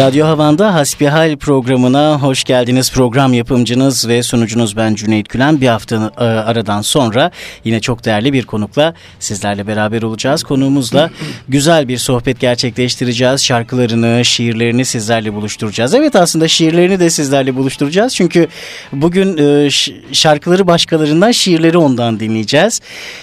Radyo Havan'da Hasbihal programına hoş geldiniz. Program yapımcınız ve sunucunuz ben Cüneyt Gülen. Bir hafta e, aradan sonra yine çok değerli bir konukla sizlerle beraber olacağız. Konuğumuzla güzel bir sohbet gerçekleştireceğiz. Şarkılarını, şiirlerini sizlerle buluşturacağız. Evet aslında şiirlerini de sizlerle buluşturacağız. Çünkü bugün e, şarkıları başkalarından, şiirleri ondan dinleyeceğiz.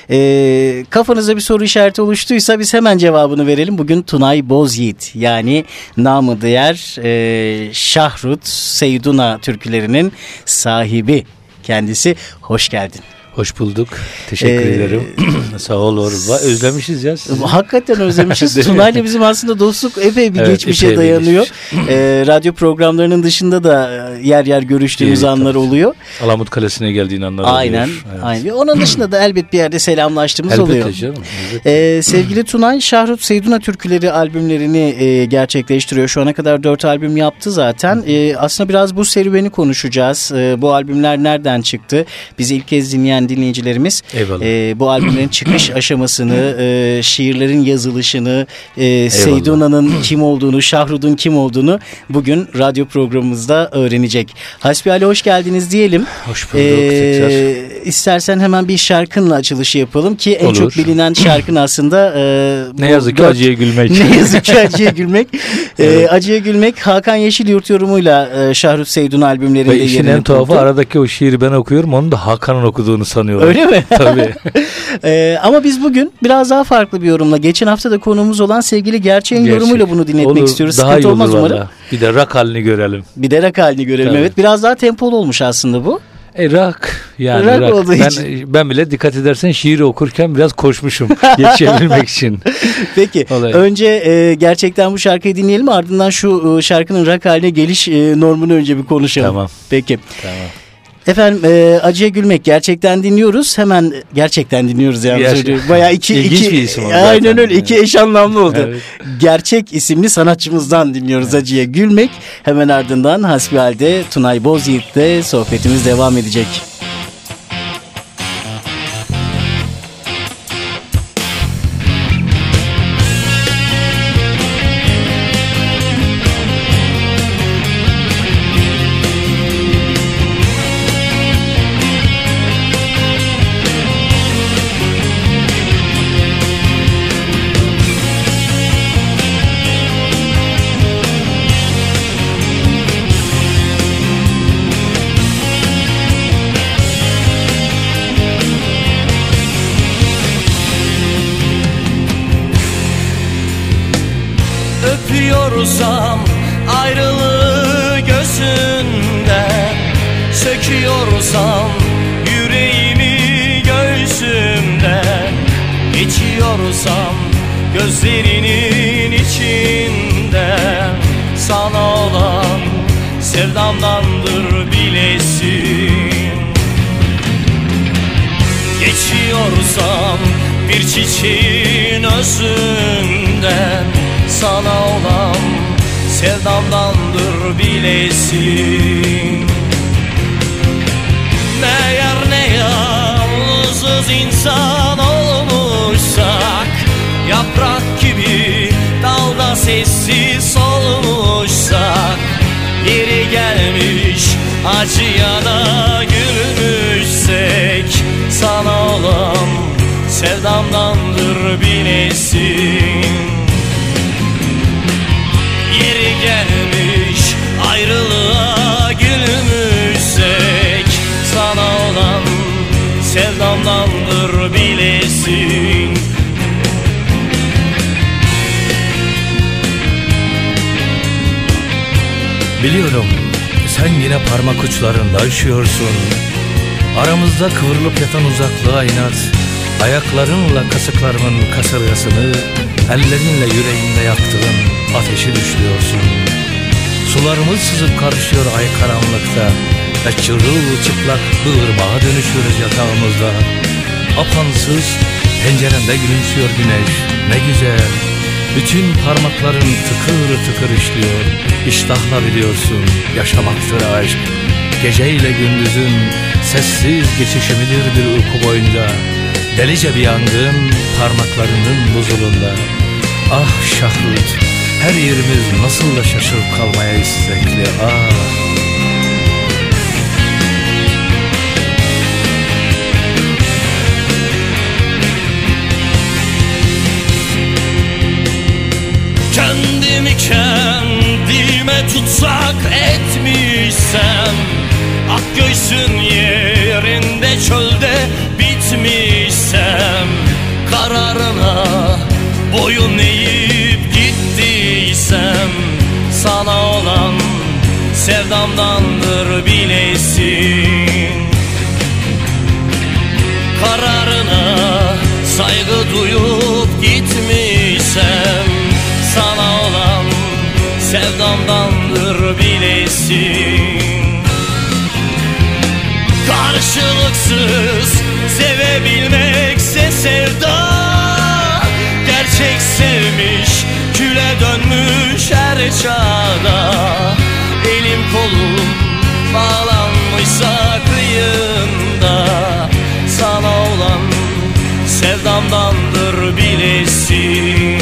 E, kafanızda bir soru işareti oluştuysa biz hemen cevabını verelim. Bugün Tunay Bozyiğit yani namı değer Yer e, Şahrut Seyduna türkülerinin sahibi kendisi. Hoş geldin. Hoş bulduk. Teşekkür ee, ederim. Sağ ol Orva. Özlemişiz ya sizi. Hakikaten özlemişiz. Tuna'yla bizim aslında dostluk epey bir evet, geçmişe epey dayanıyor. ee, radyo programlarının dışında da e, yer yer görüştüğümüz evet, anlar tabii. oluyor. Alamut Kalesi'ne geldiğin anlar aynen, oluyor. Evet. Aynen. Onun dışında da elbet bir yerde selamlaştığımız elbette oluyor. Canım, elbette. Ee, sevgili Tunay, Şahrut Seyduna türküleri albümlerini e, gerçekleştiriyor. Şu ana kadar dört albüm yaptı zaten. E, aslında biraz bu serüveni konuşacağız. E, bu albümler nereden çıktı? Bizi ilk kez dinleyen dinleyicilerimiz e, bu albümlerin çıkış aşamasını, e, şiirlerin yazılışını, e, Seyduna'nın kim olduğunu, Şahrud'un kim olduğunu bugün radyo programımızda öğrenecek. Hasbihali hoş geldiniz diyelim. Hoş bulduk e, tekrar. İstersen hemen bir şarkınla açılışı yapalım ki en Olur. çok bilinen şarkın aslında e, ne yazık ki dört, acıya gülmek. Ne yazık ki acıya gülmek. evet. e, acıya gülmek Hakan Yeşilyurt yorumuyla e, Şahrut Seydun albümlerinde Ve işin en tuhafı aradaki o şiiri ben okuyorum onu da Hakan'ın okuduğunu sanıyorum sanıyorlar. Öyle mi? Tabii. ee, ama biz bugün biraz daha farklı bir yorumla geçen hafta da konuğumuz olan sevgili Gerçeğin Gerçek. yorumuyla bunu dinletmek olur, istiyoruz. Daha Sıkıntı olmaz umarım. Bir de rak halini görelim. Bir de rak halini görelim Tabii. evet. Biraz daha tempolu olmuş aslında bu. E rak yani rak, rak. Olduğu ben, için. ben bile dikkat edersen şiir okurken biraz koşmuşum yetişebilmek için. Peki Olay. önce e, gerçekten bu şarkıyı dinleyelim ardından şu e, şarkının rak haline geliş e, normunu önce bir konuşalım. Tamam. Peki. Tamam. Efendim e, Acıya Gülmek gerçekten dinliyoruz. Hemen gerçekten dinliyoruz yani. Gerçek. Bayağı iki, İlginç iki, bir isim oldu Aynen zaten. öyle. iki eş anlamlı oldu. evet. Gerçek isimli sanatçımızdan dinliyoruz evet. Acıya Gülmek. Hemen ardından hasbihalde Tunay Bozyiğit'le sohbetimiz devam edecek. Sana olan sevdamdandır bilesin. Geçiyorsam bir çiçeğin özünden sana olan sevdamdandır bilesin. Meğer ne yalnızız insan olmuşsak Yaprak gibi sessiz olmuşsak Yeri gelmiş acıya da gülmüşsek Sana olan sevdamdandır bilesin. Yeri gelmiş ayrılığa gülmüşsek Sana olan sevdamdandır bilesin Biliyorum. Sen yine parmak uçlarında üşüyorsun. Aramızda kıvrılıp yatan uzaklığa inat. Ayaklarınla kasıklarımın kasırgasını Ellerinle yüreğimde yaktığın ateşi düşüyorsun Sularımız sızıp karışıyor ay karanlıkta Ve çıplak bir ırmağa dönüşüyoruz yatağımızda. Apansız penceremde gülümsüyor güneş. Ne güzel Bütün parmakların tıkır tıkır işliyor. İştahla biliyorsun yaşamaktır aşk. Geceyle gündüzün sessiz geçişimidir bir uyku boyunca Delice bir yangın parmaklarının buzulunda. Ah Şahrut her yerimiz nasıl da şaşırıp kalmaya istekli ah Kararına boyun eğip gittiysem Sana olan sevdamdandır bilesin. Kararına saygı duyup gitmişsem sana olan sevdamdandır bilesin. Karşılıksız sevebilmekse sevda sevmiş küle dönmüş her çağda. Elim kolum bağlanmışsa kıyında. Sana olan sevdamdandır bilesin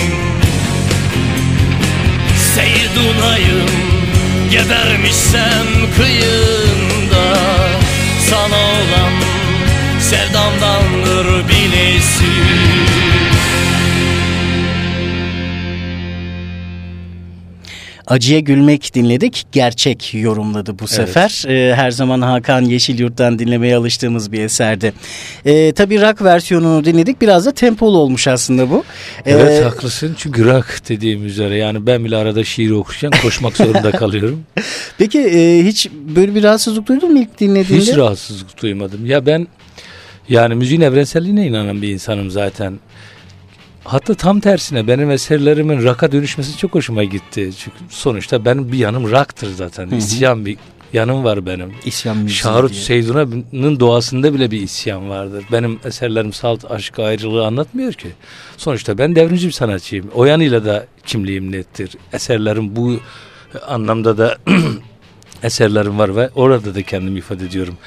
Seydunayım Gebermişsem kıyında. Sana olan sevdamdandır bilesin Acıya Gülmek dinledik. Gerçek yorumladı bu sefer. Ee, her zaman Hakan Yeşilyurt'tan dinlemeye alıştığımız bir eserdi. Ee, tabii rock versiyonunu dinledik. Biraz da tempolu olmuş aslında bu. Ee, evet haklısın. Çünkü rock dediğim üzere yani ben bile arada şiir okurken koşmak zorunda kalıyorum. Peki e, hiç böyle bir rahatsızlık duydun mu ilk dinlediğinde? Hiç rahatsızlık duymadım. Ya ben yani müziğin evrenselliğine inanan bir insanım zaten. Hatta tam tersine benim eserlerimin rock'a dönüşmesi çok hoşuma gitti. Çünkü sonuçta benim bir yanım rock'tır zaten. Hı hı. İsyan bir yanım var benim. İsyan müziği Şahrut Seyduna'nın doğasında bile bir isyan vardır. Benim eserlerim salt aşk ayrılığı anlatmıyor ki. Sonuçta ben devrimci bir sanatçıyım. O yanıyla da kimliğim nettir. Eserlerim bu anlamda da eserlerim var ve orada da kendimi ifade ediyorum.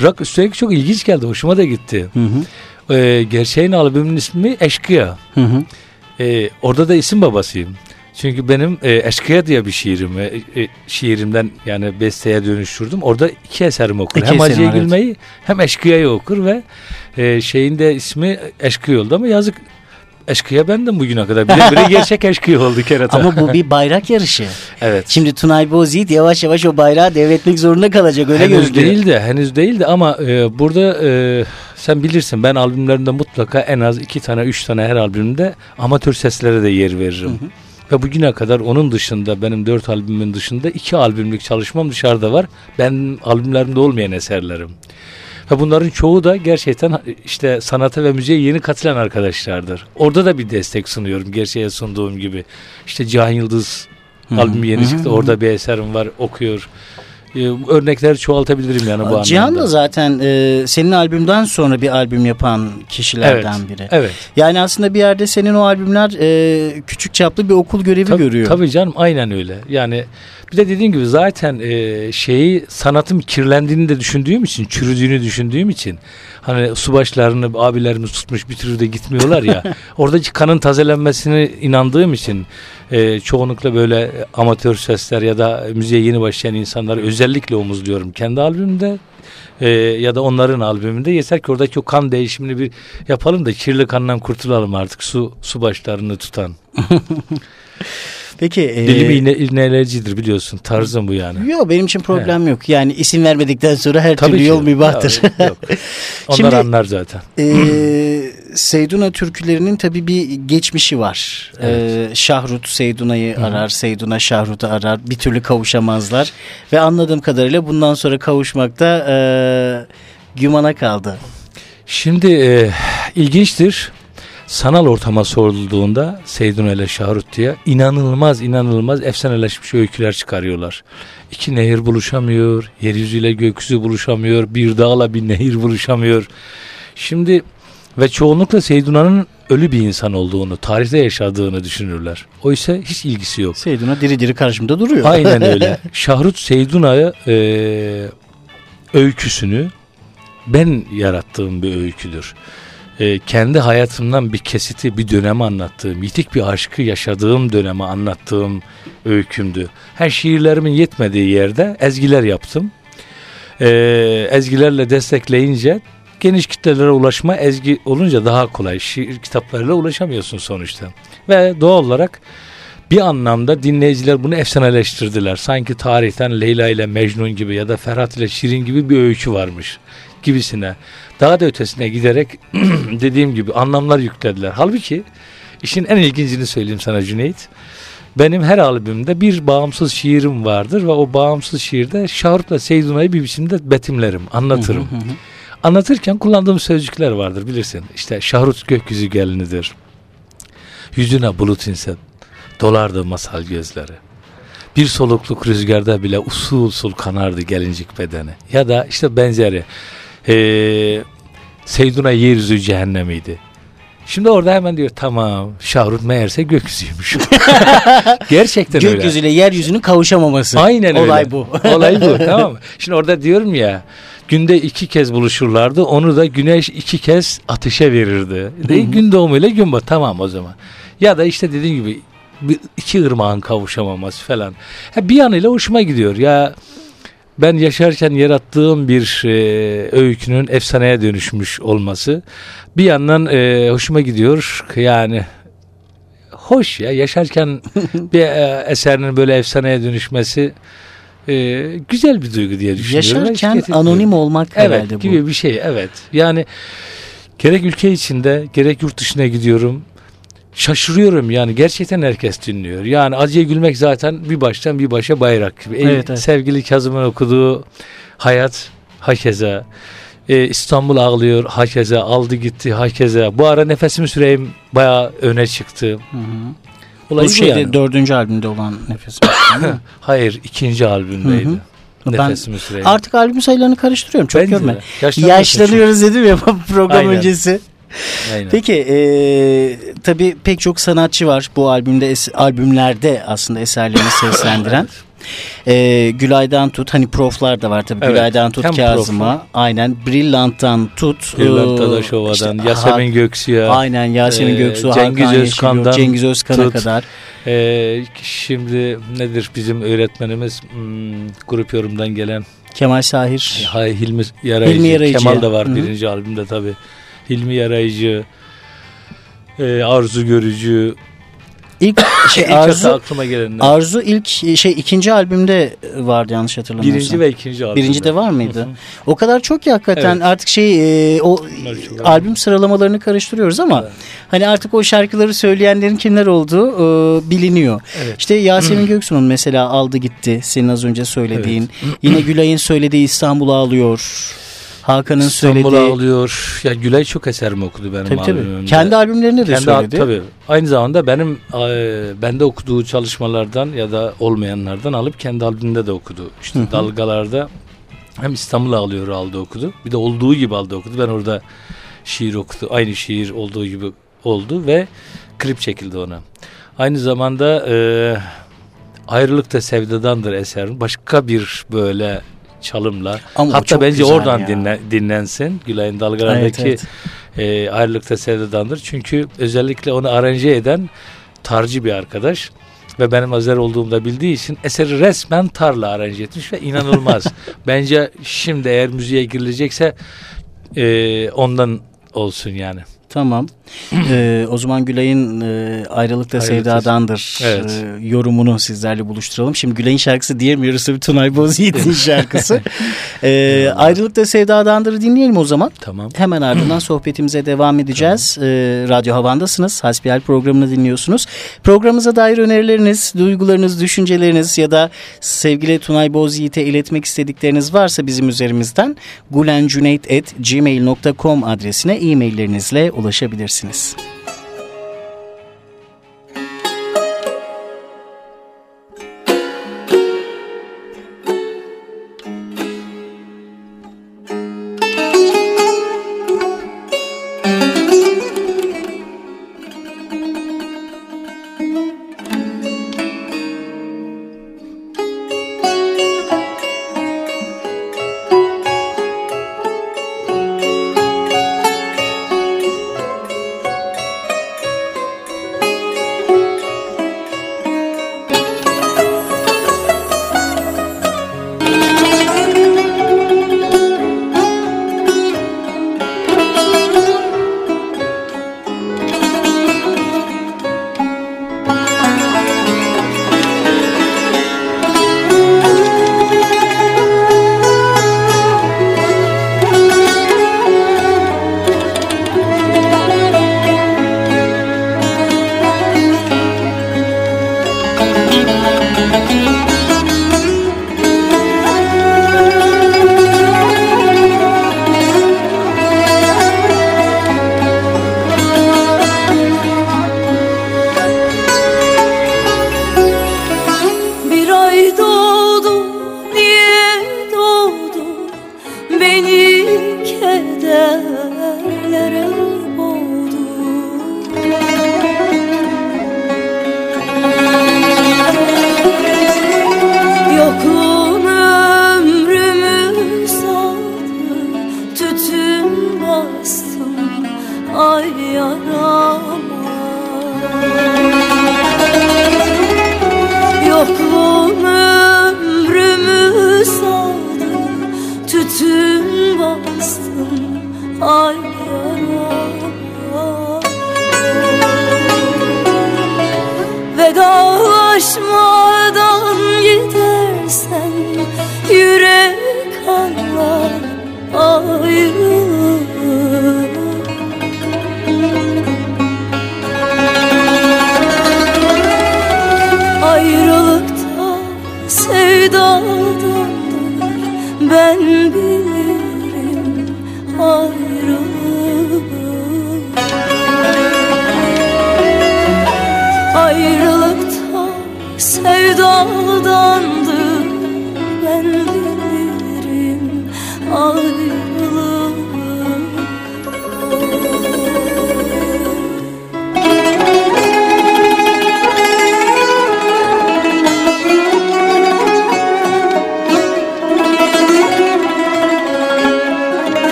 Rock üstelik çok ilginç geldi. Hoşuma da gitti. Hı hı e, gerçeğin albümün ismi Eşkıya. Hı hı. E, orada da isim babasıyım. Çünkü benim e, Eşkıya diye bir şiirimi e, şiirimden yani besteye dönüştürdüm. Orada iki eserim okur. İki hem Acıya Gülmeyi evet. hem Eşkıya'yı okur ve e, şeyin de ismi Eşkıya oldu ama yazık eşkıya bendim bugüne kadar. Bire bire gerçek eşkıya oldu kerata. Ama bu bir bayrak yarışı. evet. Şimdi Tunay Bozyiğit yavaş yavaş o bayrağı devretmek zorunda kalacak öyle henüz gözüküyor. Henüz değil de henüz değil de ama e, burada e, sen bilirsin ben albümlerimde mutlaka en az iki tane üç tane her albümde amatör seslere de yer veririm. Hı hı. Ve bugüne kadar onun dışında benim dört albümün dışında iki albümlük çalışmam dışarıda var. Ben albümlerimde olmayan eserlerim. Ve bunların çoğu da gerçekten işte sanata ve müziğe yeni katılan arkadaşlardır. Orada da bir destek sunuyorum gerçeğe sunduğum gibi. İşte Cihan Yıldız albümü yeni çıktı. Orada bir eserim var okuyor. Ee, örnekleri çoğaltabilirim yani bu anlamda. Cihan da zaten e, senin albümden sonra bir albüm yapan kişilerden evet, biri. Evet. Yani aslında bir yerde senin o albümler e, küçük çaplı bir okul görevi tabii, görüyor. Tabii canım aynen öyle. Yani bir de dediğim gibi zaten e, şeyi sanatım kirlendiğini de düşündüğüm için, çürüdüğünü düşündüğüm için hani subaşlarını abilerimiz tutmuş bir türlü de gitmiyorlar ya. oradaki kanın tazelenmesine inandığım için e, çoğunlukla böyle amatör sesler ya da müziğe yeni başlayan insanları özellikle omuzluyorum. Kendi albümümde e, ya da onların albümünde yeter ki oradaki o kan değişimini bir yapalım da kirli kandan kurtulalım artık su su başlarını tutan. Peki. E, Dilim iğne, iğnelercidir biliyorsun. Tarzım bu yani. Yok benim için problem He. yok. Yani isim vermedikten sonra her Tabii türlü ki. yol mübahtır. Ya, yok. Onlar Şimdi, anlar zaten. E, Seyduna türkülerinin tabii bir geçmişi var. Evet. E, Şahrut Seyduna'yı arar, Seyduna Şahrut'u arar. Bir türlü kavuşamazlar. Ve anladığım kadarıyla bundan sonra kavuşmakta e, gümana kaldı. Şimdi e, ilginçtir sanal ortama sorulduğunda Seydun ile Şahrut diye inanılmaz inanılmaz efsaneleşmiş öyküler çıkarıyorlar. İki nehir buluşamıyor, yeryüzüyle gökyüzü buluşamıyor, bir dağla bir nehir buluşamıyor. Şimdi ve çoğunlukla Seyduna'nın ölü bir insan olduğunu, tarihte yaşadığını düşünürler. Oysa hiç ilgisi yok. Seydun'a diri diri karşımda duruyor. Aynen öyle. Şahrut Seyduna'ya e, öyküsünü ben yarattığım bir öyküdür. E, kendi hayatımdan bir kesiti, bir dönemi anlattığım, yitik bir aşkı yaşadığım dönemi anlattığım öykümdü. Her şiirlerimin yetmediği yerde ezgiler yaptım. E, ezgilerle destekleyince geniş kitlelere ulaşma ezgi olunca daha kolay. Şiir kitaplarıyla ulaşamıyorsun sonuçta. Ve doğal olarak bir anlamda dinleyiciler bunu efsaneleştirdiler. Sanki tarihten Leyla ile Mecnun gibi ya da Ferhat ile Şirin gibi bir öykü varmış gibisine. Daha da ötesine giderek dediğim gibi anlamlar yüklediler. Halbuki işin en ilgincini söyleyeyim sana Cüneyt. Benim her albümde bir bağımsız şiirim vardır ve o bağımsız şiirde Şahrut'la Seyduna'yı bir biçimde betimlerim, anlatırım. Anlatırken kullandığım sözcükler vardır bilirsin. İşte Şahrut gökyüzü gelinidir. Yüzüne bulut inse dolardı masal gözleri. Bir solukluk rüzgarda bile usul usul kanardı gelincik bedeni. Ya da işte benzeri. Ee, Seyduna yeryüzü cehennemiydi. Şimdi orada hemen diyor tamam Şahrut meğerse gökyüzüymüş. Gerçekten öyle. Gökyüzüyle yeryüzünün kavuşamaması. Aynen öyle. Olay bu. Olay bu tamam mı? Şimdi orada diyorum ya günde iki kez buluşurlardı. Onu da güneş iki kez ateşe verirdi. De, gün doğumuyla gün batımı. Tamam o zaman. Ya da işte dediğim gibi iki ırmağın kavuşamaması falan. Ha, bir yanıyla hoşuma gidiyor. Ya ben yaşarken yarattığım bir e, öykünün efsaneye dönüşmüş olması bir yandan e, hoşuma gidiyor. Yani hoş ya yaşarken bir e, eserinin böyle efsaneye dönüşmesi e, güzel bir duygu diye düşünüyorum. Yaşarken anonim olmak evet herhalde bu. gibi bir şey evet. Yani gerek ülke içinde gerek yurt dışına gidiyorum. Şaşırıyorum yani gerçekten herkes dinliyor. Yani acıya gülmek zaten bir baştan bir başa bayrak gibi. Evet, evet. Sevgili Kazım'ın okuduğu hayat hakeza. Ee, İstanbul ağlıyor hakeza aldı gitti hakeza. Bu ara nefesimi süreyim bayağı öne çıktı. Hı hı. Bu şeyde yani. dördüncü albümde olan nefes. Hayır ikinci albümdeydi. Hı hı. Ben Nefesimi süreyim. Artık albüm sayılarını karıştırıyorum. Çok de. görme. Yaşlanıyorsun Yaşlanıyoruz dedim ya program Aynen. öncesi. Aynen. Peki e, tabii pek çok sanatçı var bu albümde es- albümlerde aslında eserlerini seslendiren. E, Gülay'dan tut hani proflar da var tabii Evet, Gülay'dan tut Kazım'a proflar. aynen Brillant'tan tut e, Dadaşova'dan, işte, Yasemin Göksu'ya, Aynen Yasemin e, Göksu, Cengiz Hakan Özkan'dan Cengiz Özkan'a tut. kadar. Ee, şimdi nedir bizim öğretmenimiz hmm, grup yorumdan gelen Kemal Sahir. Hay Hilmi Yarayıcı, Hilmi Yarayıcı. Kemal da var Hı hı. birinci albümde tabi. Hilmi Yarayıcı, e, Arzu Görücü, İlk şey İlk Arzu aklıma gelenler. Arzu ilk şey ikinci albümde vardı yanlış hatırlamıyorsam. birinci ve ikinci albümde. Birinci de var mıydı? Hı hı. O kadar çok ki hakikaten Evet. artık şey e, o albüm sıralamalarını karıştırıyoruz ama Evet. hani artık o şarkıları söyleyenlerin kimler olduğu e, biliniyor. Evet. İşte Yasemin Göksu'nun mesela aldı gitti senin az önce söylediğin. Yine Gülay'ın söylediği İstanbul ağlıyor. Hakan'ın İstanbul söylediği. ağlıyor. Ya Gülay çok eserimi okudu benim Tabii tabii. albümümde. Kendi albümlerinde de Kendi söyledi. tabii. Aynı zamanda benim e, bende okuduğu çalışmalardan ya da olmayanlardan alıp kendi albümünde de okudu. İşte Hı hı. dalgalarda hem İstanbul ağlıyor aldı okudu. Bir de olduğu gibi aldı okudu. Ben orada şiir okudu. Aynı şiir olduğu gibi oldu ve klip çekildi ona. Aynı zamanda e, Ayrılık da Sevdadandır eserin. Başka bir böyle çalımla. Ama Hatta bence oradan ya. dinle, dinlensin. Gülay'ın dalgalardaki Evet, evet. e, ayrılıkta sevdadandır. Çünkü özellikle onu aranje eden tarcı bir arkadaş ve benim Azer olduğumda bildiği için eseri resmen tarla aranje etmiş ve inanılmaz. Bence şimdi eğer müziğe girilecekse e, ondan olsun yani. Tamam. Ee, o zaman Gülay'ın e, Ayrılıkta Sevdadandır Evet. e, yorumunu sizlerle buluşturalım. Şimdi Gülay'ın şarkısı diyemiyoruz tabii Tunay Bozyiğit'in şarkısı. Ee, Ayrılıkta Sevdadandır dinleyelim o zaman. Tamam. Hemen ardından sohbetimize devam edeceğiz. Ee, Radyo Havan'dasınız. Hasbihal programını dinliyorsunuz. Programımıza dair önerileriniz, duygularınız, düşünceleriniz ya sevgili Tunay Bozyiğit'e iletmek istedikleriniz varsa bizim üzerimizden gulencuneyt.gmail.com adresine e-maillerinizle ulaşabilirsiniz.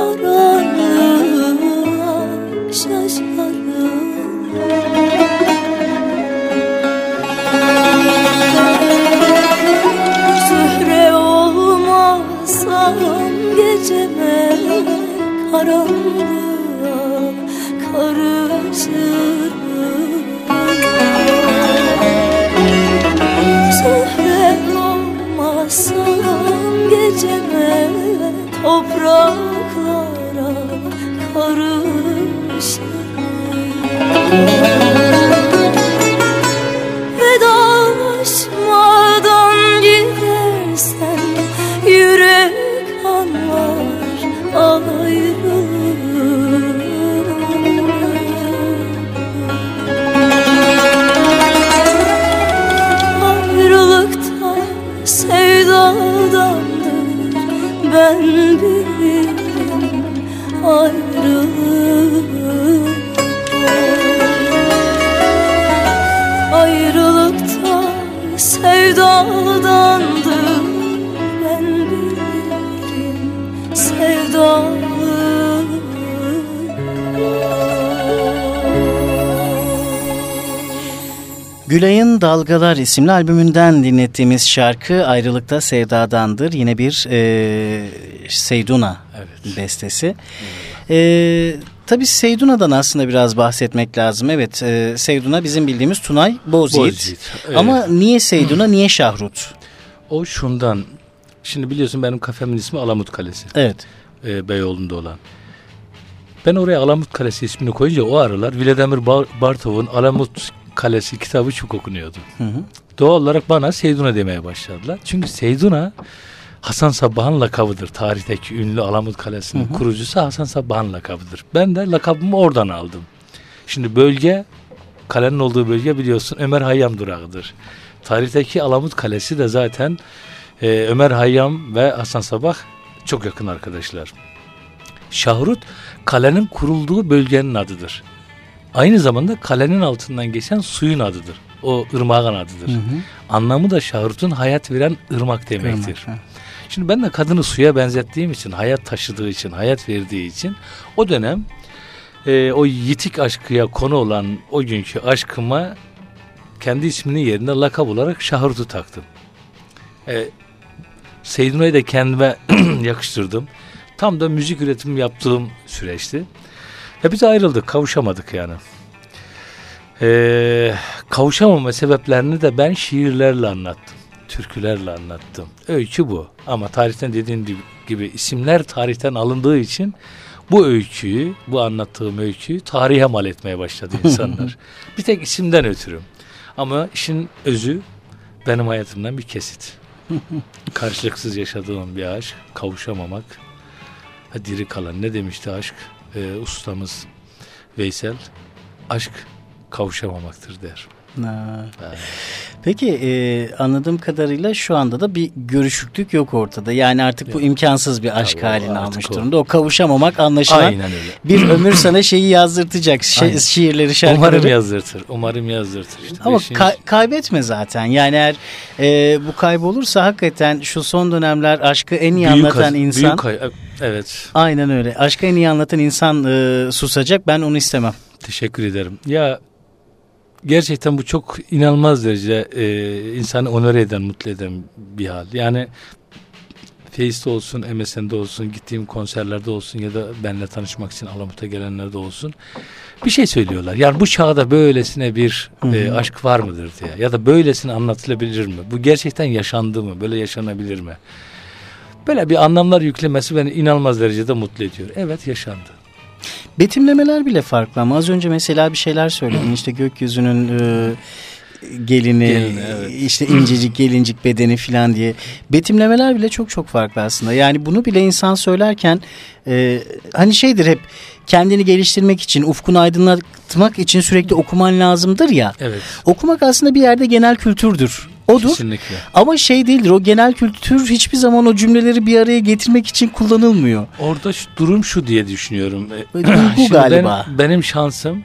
Ay Dalgalar isimli albümünden dinlettiğimiz şarkı Ayrılıkta Sevdadandır. Yine bir e, Seyduna Evet. bestesi. E, tabii Seyduna'dan aslında biraz bahsetmek lazım. Evet e, Seyduna bizim bildiğimiz Tunay Bozyiğit. Bozyiğit, evet. Ama niye Seyduna niye Şahrut? O şundan. Şimdi biliyorsun benim kafemin ismi Alamut Kalesi. Evet. e, Beyoğlu'nda olan. Ben oraya Alamut Kalesi ismini koyunca o aralar Bar- Bartov'un Alamut Kalesi kitabı çok okunuyordu. Hı hı. Doğal olarak bana Seyduna demeye başladılar. Çünkü Seyduna Hasan Sabbah'ın lakabıdır. Tarihteki ünlü Alamut Kalesi'nin kurucusu Hasan Sabbah'ın lakabıdır. Ben de lakabımı oradan aldım. Şimdi bölge, kalenin olduğu bölge biliyorsun Ömer Hayyam durağıdır. Tarihteki Alamut Kalesi de zaten e, Ömer Hayyam ve Hasan Sabbah çok yakın arkadaşlar. Şahrut kalenin kurulduğu bölgenin adıdır. Aynı zamanda kalenin altından geçen suyun adıdır. O ırmağın adıdır. Anlamı da Şahrut'un hayat veren ırmak demektir. Irmak. Şimdi ben de kadını suya benzettiğim için, hayat taşıdığı için, hayat verdiği için o dönem e, o yitik aşkıya konu olan o günkü aşkıma kendi isminin yerine lakap olarak Şahrut'u taktım. E, Seyduna'yı da kendime yakıştırdım. Tam da müzik üretimi yaptığım süreçti. Ve biz ayrıldık, kavuşamadık yani. Ee, kavuşamama sebeplerini de ben şiirlerle anlattım. Türkülerle anlattım. Öykü bu. Ama tarihten dediğim gibi, gibi isimler tarihten alındığı için bu öyküyü, bu anlattığım öyküyü tarihe mal etmeye başladı insanlar. bir tek isimden ötürü. Ama işin özü benim hayatımdan bir kesit. Karşılıksız yaşadığım bir aşk, kavuşamamak, ha, diri kalan. Ne demişti aşk? Ee, ustamız Veysel, aşk kavuşamamaktır der. Ha. Peki e, anladığım kadarıyla şu anda da bir görüşüklük yok ortada. Yani artık bu imkansız bir aşk Ya, halini almış o. durumda. O kavuşamamak anlaşılan Aynen öyle. bir ömür sana şeyi yazdırtacak. Şi- Aynen. şiirleri, şarkıları. Umarım yazdırtır. Umarım yazdırtır. İşte Ama ka- kaybetme zaten. Yani eğer e, bu kaybolursa hakikaten şu son dönemler aşkı en iyi büyük anlatan insan. Büyük evet. Aynen öyle. Aşkı en iyi anlatan insan e, susacak. Ben onu istemem. Teşekkür ederim. Ya gerçekten bu çok inanılmaz derecede e, insanı onore eden, mutlu eden bir hal. Yani Face'de olsun, MSN'de olsun, gittiğim konserlerde olsun ya da benimle tanışmak için Alamut'a gelenlerde olsun bir şey söylüyorlar. Yani bu çağda böylesine bir e, aşk var mıdır diye ya da böylesine anlatılabilir mi? Bu gerçekten yaşandı mı? Böyle yaşanabilir mi? Böyle bir anlamlar yüklemesi beni inanılmaz derecede mutlu ediyor. Evet yaşandı. Betimlemeler bile farklı ama az önce mesela bir şeyler söyledin. işte gökyüzünün e, gelini, Gelini, evet. işte incecik gelincik bedeni filan diye. Betimlemeler bile çok çok farklı aslında. Yani bunu bile insan söylerken e, hani şeydir hep kendini geliştirmek için, ufkunu aydınlatmak için sürekli okuman lazımdır ya. Evet. Okumak aslında bir yerde genel kültürdür. Odur. Kesinlikle. Ama şey değildir o genel kültür hiçbir zaman o cümleleri bir araya getirmek için kullanılmıyor. Orada şu, durum şu diye düşünüyorum. E, bu şimdi galiba. ben- benim şansım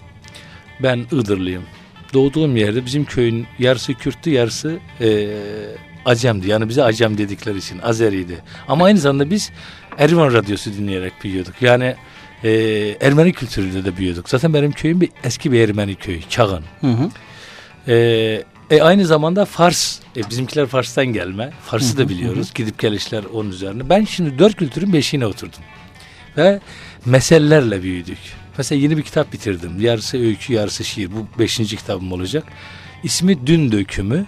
ben Iğdırlıyım. Doğduğum yerde bizim köyün yarısı Kürttü yarısı e, Acem'di. Yani bize Acem dedikleri için Azeri'ydi. Ama aynı zamanda biz Erman Radyosu dinleyerek büyüyorduk. Yani e, Ermeni kültürüyle de büyüyorduk. Zaten benim köyüm bir eski bir Ermeni köyü. Çağan. Hı hı. E, e, aynı zamanda Fars, e, bizimkiler Fars'tan gelme. Fars'ı da biliyoruz. Gidip gelişler onun üzerine. Ben şimdi dört kültürün beşiğine oturdum. Ve meselelerle büyüdük. Mesela yeni bir kitap bitirdim. Yarısı öykü, yarısı şiir. Bu beşinci kitabım olacak. İsmi Dün Dökümü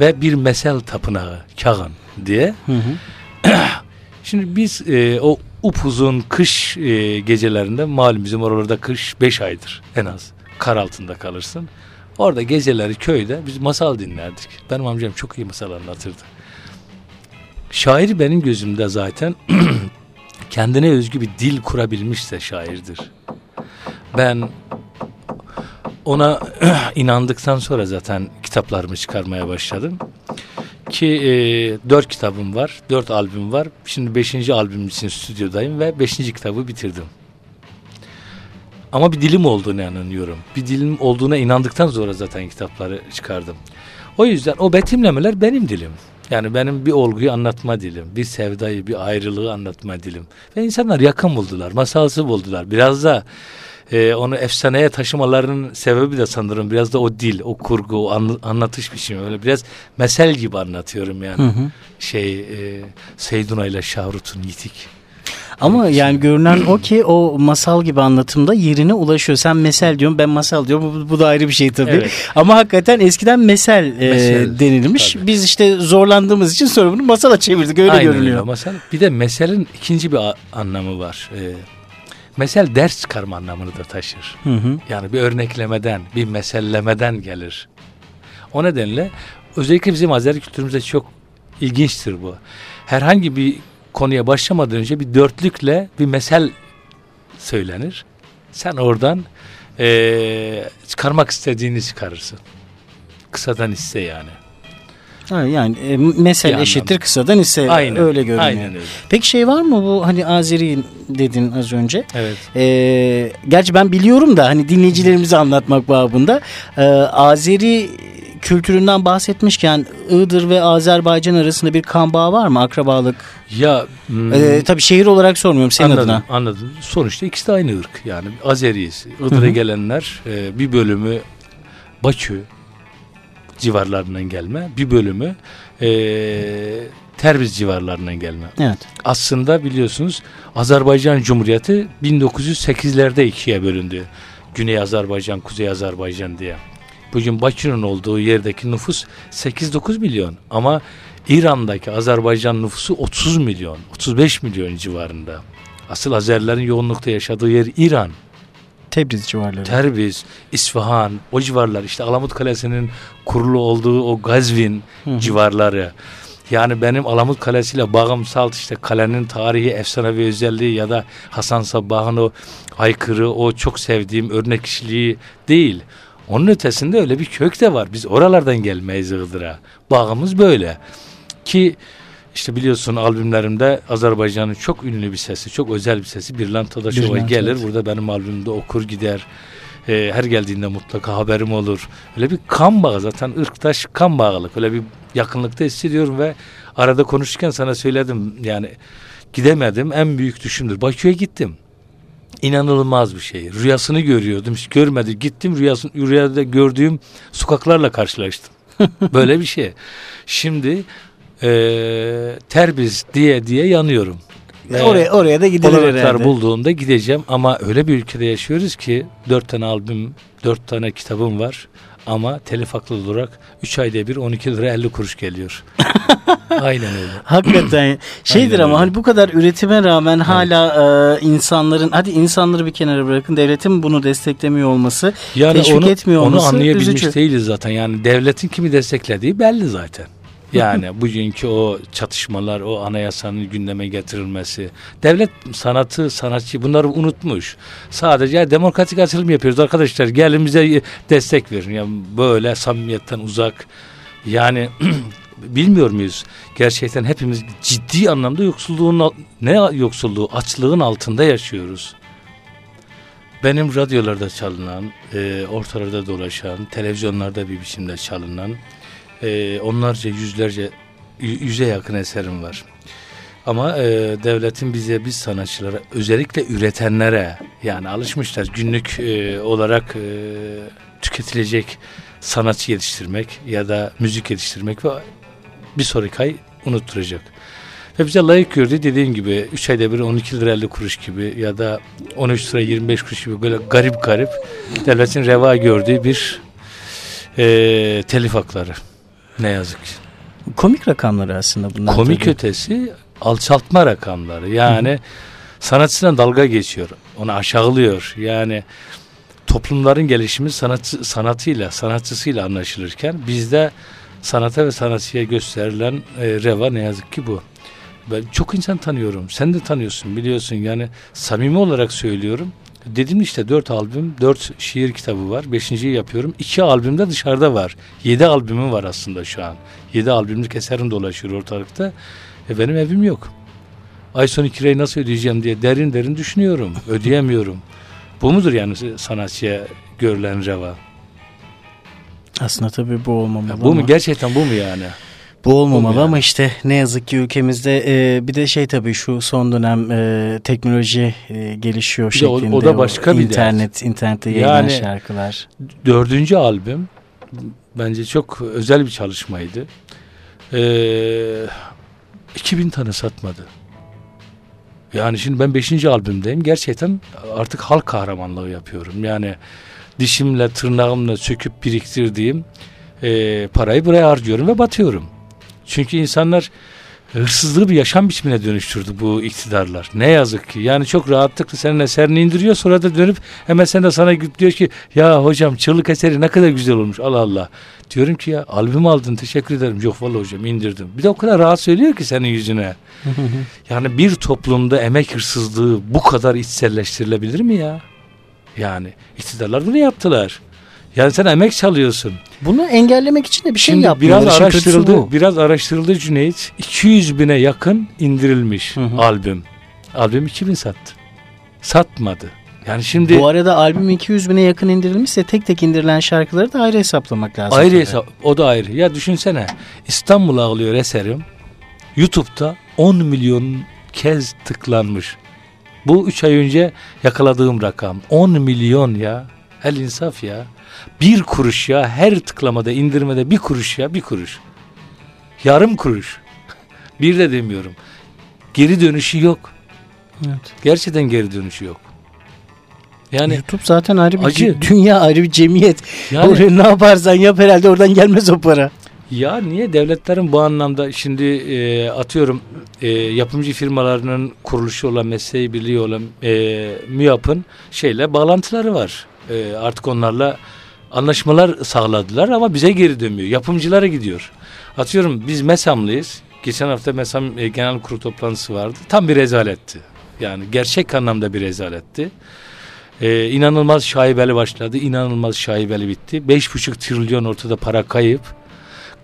ve Bir Mesel Tapınağı Kağan diye. Hı hı. Şimdi biz e, o upuzun kış e, gecelerinde malum bizim oralarda kış 5 aydır en az. Kar altında kalırsın. Orada geceleri köyde biz masal dinlerdik. Benim amcam çok iyi masal anlatırdı. Şair benim gözümde zaten kendine özgü bir dil kurabilmişse şairdir. Ben ona inandıktan sonra zaten kitaplarımı çıkarmaya başladım. Ki e, dört kitabım var, dört albüm var. Şimdi beşinci albüm için stüdyodayım ve beşinci kitabı bitirdim. Ama bir dilim olduğunu inanıyorum. Bir dilim olduğuna inandıktan sonra zaten kitapları çıkardım. O yüzden o betimlemeler benim dilim. Yani benim bir olguyu anlatma dilim, bir sevdayı, bir ayrılığı anlatma dilim. Ve insanlar yakın buldular, masalsı buldular. Biraz da e, onu efsaneye taşımalarının sebebi de sanırım biraz da o dil, o kurgu, o anla- anlatış biçimi. Öyle biraz mesel gibi anlatıyorum yani. Şey, e, Seyduna ile Şahrut'un yitik. Ama yani görünen o ki o masal gibi anlatımda yerine ulaşıyor. Sen mesel diyorsun ben masal diyorum. Bu, bu da ayrı bir şey tabii. Evet. Ama hakikaten eskiden mesel, e, Mesel, denilmiş. tabii. Biz işte zorlandığımız için sonra bunu masala çevirdik öyle Aynen görünüyor. öyle. Masal. Bir de meselin ikinci bir anlamı var. E, mesel ders çıkarma anlamını da taşır. Hı hı. Yani bir örneklemeden, bir mesellemeden gelir. O nedenle özellikle bizim Azeri kültürümüzde çok ilginçtir bu. Herhangi bir konuya başlamadan önce bir dörtlükle bir mesel söylenir. Sen oradan eee, çıkarmak istediğini çıkarırsın. Kısadan ise yani. Ha, yani e, mesel Bir eşittir kısadan ise Aynen. öyle görünüyor. Aynen öyle. Peki şey var mı bu hani Azeri dedin az önce. Evet. Ee, gerçi ben biliyorum da hani dinleyicilerimize anlatmak babında Ee, Azeri kültüründen bahsetmişken Iğdır ve Azerbaycan arasında bir kan bağı var mı akrabalık? Ya hmm, Ee, tabii şehir olarak sormuyorum senin anladım, adına. anladım. Sonuçta ikisi de aynı ırk. Yani Azeriyiz. Iğdır'a gelenler e, bir bölümü Bakü civarlarından gelme. Bir bölümü e, Terbiz civarlarından gelme. Evet. Aslında biliyorsunuz Azerbaycan Cumhuriyeti 1908'lerde ikiye bölündü. Güney Azerbaycan, Kuzey Azerbaycan diye. Bugün Bakü'nün olduğu yerdeki nüfus 8-9 milyon ama İran'daki Azerbaycan nüfusu 30 milyon, 35 milyon civarında. Asıl Azerilerin yoğunlukta yaşadığı yer İran. Tebriz civarları. Terbiz, İsfahan, o civarlar işte Alamut Kalesi'nin kurulu olduğu o Gazvin civarları. Yani benim Alamut Kalesi ile bağım salt işte kalenin tarihi, efsanevi özelliği ya da Hasan Sabbah'ın o aykırı, o çok sevdiğim örnek kişiliği değil. Onun ötesinde öyle bir kök de var. Biz oralardan gelmeyiz Iğdır'a. Bağımız böyle. Ki işte biliyorsun albümlerimde Azerbaycan'ın çok ünlü bir sesi, çok özel bir sesi Birlan Tadaşova gelir. evet. Burada benim albümümde okur gider. Ee, her geldiğinde mutlaka haberim olur. Öyle bir kan bağı zaten ırktaş kan bağlılık. Öyle bir yakınlıkta hissediyorum ve arada konuşurken sana söyledim yani gidemedim en büyük düşümdür. Bakü'ye gittim. İnanılmaz bir şey. Rüyasını görüyordum. Hiç görmedim. Gittim rüyasını, rüyada gördüğüm sokaklarla karşılaştım. Böyle bir şey. Şimdi eee terbiz diye diye yanıyorum. Ve oraya oraya da gidilir herhalde. bulduğumda gideceğim ama öyle bir ülkede yaşıyoruz ki dört tane albüm, dört tane kitabım var ama telif haklı olarak 3 ayda bir 12 lira 50 kuruş geliyor. Aynen öyle. Hakikaten şeydir Aynen ama öyle. hani bu kadar üretime rağmen hala e, insanların hadi insanları bir kenara bırakın devletin bunu desteklemiyor olması Yani teşvik onu, etmiyor onu olması anlayabilmiş üzücü. değiliz zaten. Yani devletin kimi desteklediği belli zaten. Yani bugünkü o çatışmalar, o anayasanın gündeme getirilmesi. Devlet sanatı, sanatçı bunları unutmuş. Sadece demokratik açılım yapıyoruz arkadaşlar. Gelin bize destek verin. Yani böyle samimiyetten uzak. Yani bilmiyor muyuz? Gerçekten hepimiz ciddi anlamda yoksulluğun ne yoksulluğu? Açlığın altında yaşıyoruz. Benim radyolarda çalınan, e, ortalarda dolaşan, televizyonlarda bir biçimde çalınan e, onlarca yüzlerce yüze yakın eserim var. Ama e, devletin bize biz sanatçılara özellikle üretenlere yani alışmışlar günlük e, olarak e, tüketilecek sanatçı yetiştirmek ya da müzik yetiştirmek ve bir sonraki ay unutturacak. Ve bize layık gördüğü dediğin gibi 3 ayda bir 12 lira 50 kuruş gibi ya da 13 lira 25 kuruş gibi böyle garip garip devletin reva gördüğü bir e, telif hakları. Ne yazık ki. Komik rakamları aslında bunlar. Komik tabii. ötesi alçaltma rakamları. Yani sanatçıdan dalga geçiyor. Onu aşağılıyor. Yani toplumların gelişimi sanatçı, sanatıyla, sanatçısıyla anlaşılırken bizde sanata ve sanatçıya gösterilen e, reva ne yazık ki bu. Ben çok insan tanıyorum. Sen de tanıyorsun biliyorsun. Yani samimi olarak söylüyorum. Dedim işte dört albüm, dört şiir kitabı var. Beşinciyi yapıyorum. İki albüm de dışarıda var. Yedi albümüm var aslında şu an. Yedi albümlük eserim dolaşıyor ortalıkta. E benim evim yok. Ay sonu kirayı nasıl ödeyeceğim diye derin derin düşünüyorum. Ödeyemiyorum. Bu mudur yani sanatçıya görülen reva? Aslında tabii bu olmamalı. Ya bu mu gerçekten bu mu yani? Bu olmamalı yani. ama işte ne yazık ki ülkemizde e, bir de şey tabii şu son dönem e, teknoloji e, gelişiyor Bir de o- şeklinde. o da başka bir internet, internette yayınlanan Yani- şarkılar. Dördüncü albüm bence çok özel bir çalışmaydı. Ee, 2000 tane satmadı. Yani şimdi ben beşinci albümdeyim. Gerçekten artık halk kahramanlığı yapıyorum. Yani dişimle tırnağımla söküp biriktirdiğim e, parayı buraya harcıyorum ve batıyorum. Çünkü insanlar hırsızlığı bir yaşam biçimine dönüştürdü bu iktidarlar. Ne yazık ki. Yani çok rahatlıkla senin eserini indiriyor sonra da dönüp hemen sen de sana diyor ki ya hocam çığlık eseri ne kadar güzel olmuş Allah Allah. Diyorum ki ya albüm aldın teşekkür ederim. Yok vallahi hocam indirdim. Bir de o kadar rahat söylüyor ki senin yüzüne. yani bir toplumda emek hırsızlığı bu kadar içselleştirilebilir mi ya? Yani iktidarlar bunu yaptılar. Yani sen emek çalıyorsun. Bunu engellemek için de bir şey Şimdi yapmıyorlar. biraz araştırıldı. Biraz araştırıldı Cüneyt. 200 bine yakın indirilmiş Hı hı. albüm. Albüm 2000 sattı. Satmadı. Yani şimdi Bu arada albüm 200 bine yakın indirilmişse tek tek indirilen şarkıları da ayrı hesaplamak lazım. ayrı tabii. hesap, o da ayrı. Ya düşünsene İstanbul ağlıyor eserim. YouTube'da 10 milyon kez tıklanmış. Bu 3 ay önce yakaladığım rakam. 10 milyon ya. El insaf ya. Bir kuruş ya. Her tıklamada indirmede bir kuruş ya. Bir kuruş. Yarım kuruş. bir de demiyorum. Geri dönüşü yok. Evet. Gerçekten geri dönüşü yok. Yani YouTube zaten ayrı bir Acı. dü- dünya ayrı bir cemiyet. yani Oraya ne yaparsan yap herhalde oradan gelmez o para. Ya niye devletlerin bu anlamda şimdi e, atıyorum e, yapımcı firmalarının kuruluşu olan mesleği birliği olan e, MÜYAP'ın şeyle bağlantıları var. E, artık onlarla anlaşmalar sağladılar ama bize geri dönmüyor. Yapımcılara gidiyor. Atıyorum biz MESAM'lıyız. Geçen hafta MESAM e, genel kurul toplantısı vardı. Tam bir rezaletti. Yani gerçek anlamda bir rezaletti. Ee, inanılmaz şaibeli başladı, inanılmaz şaibeli bitti. Beş buçuk trilyon ortada para kayıp.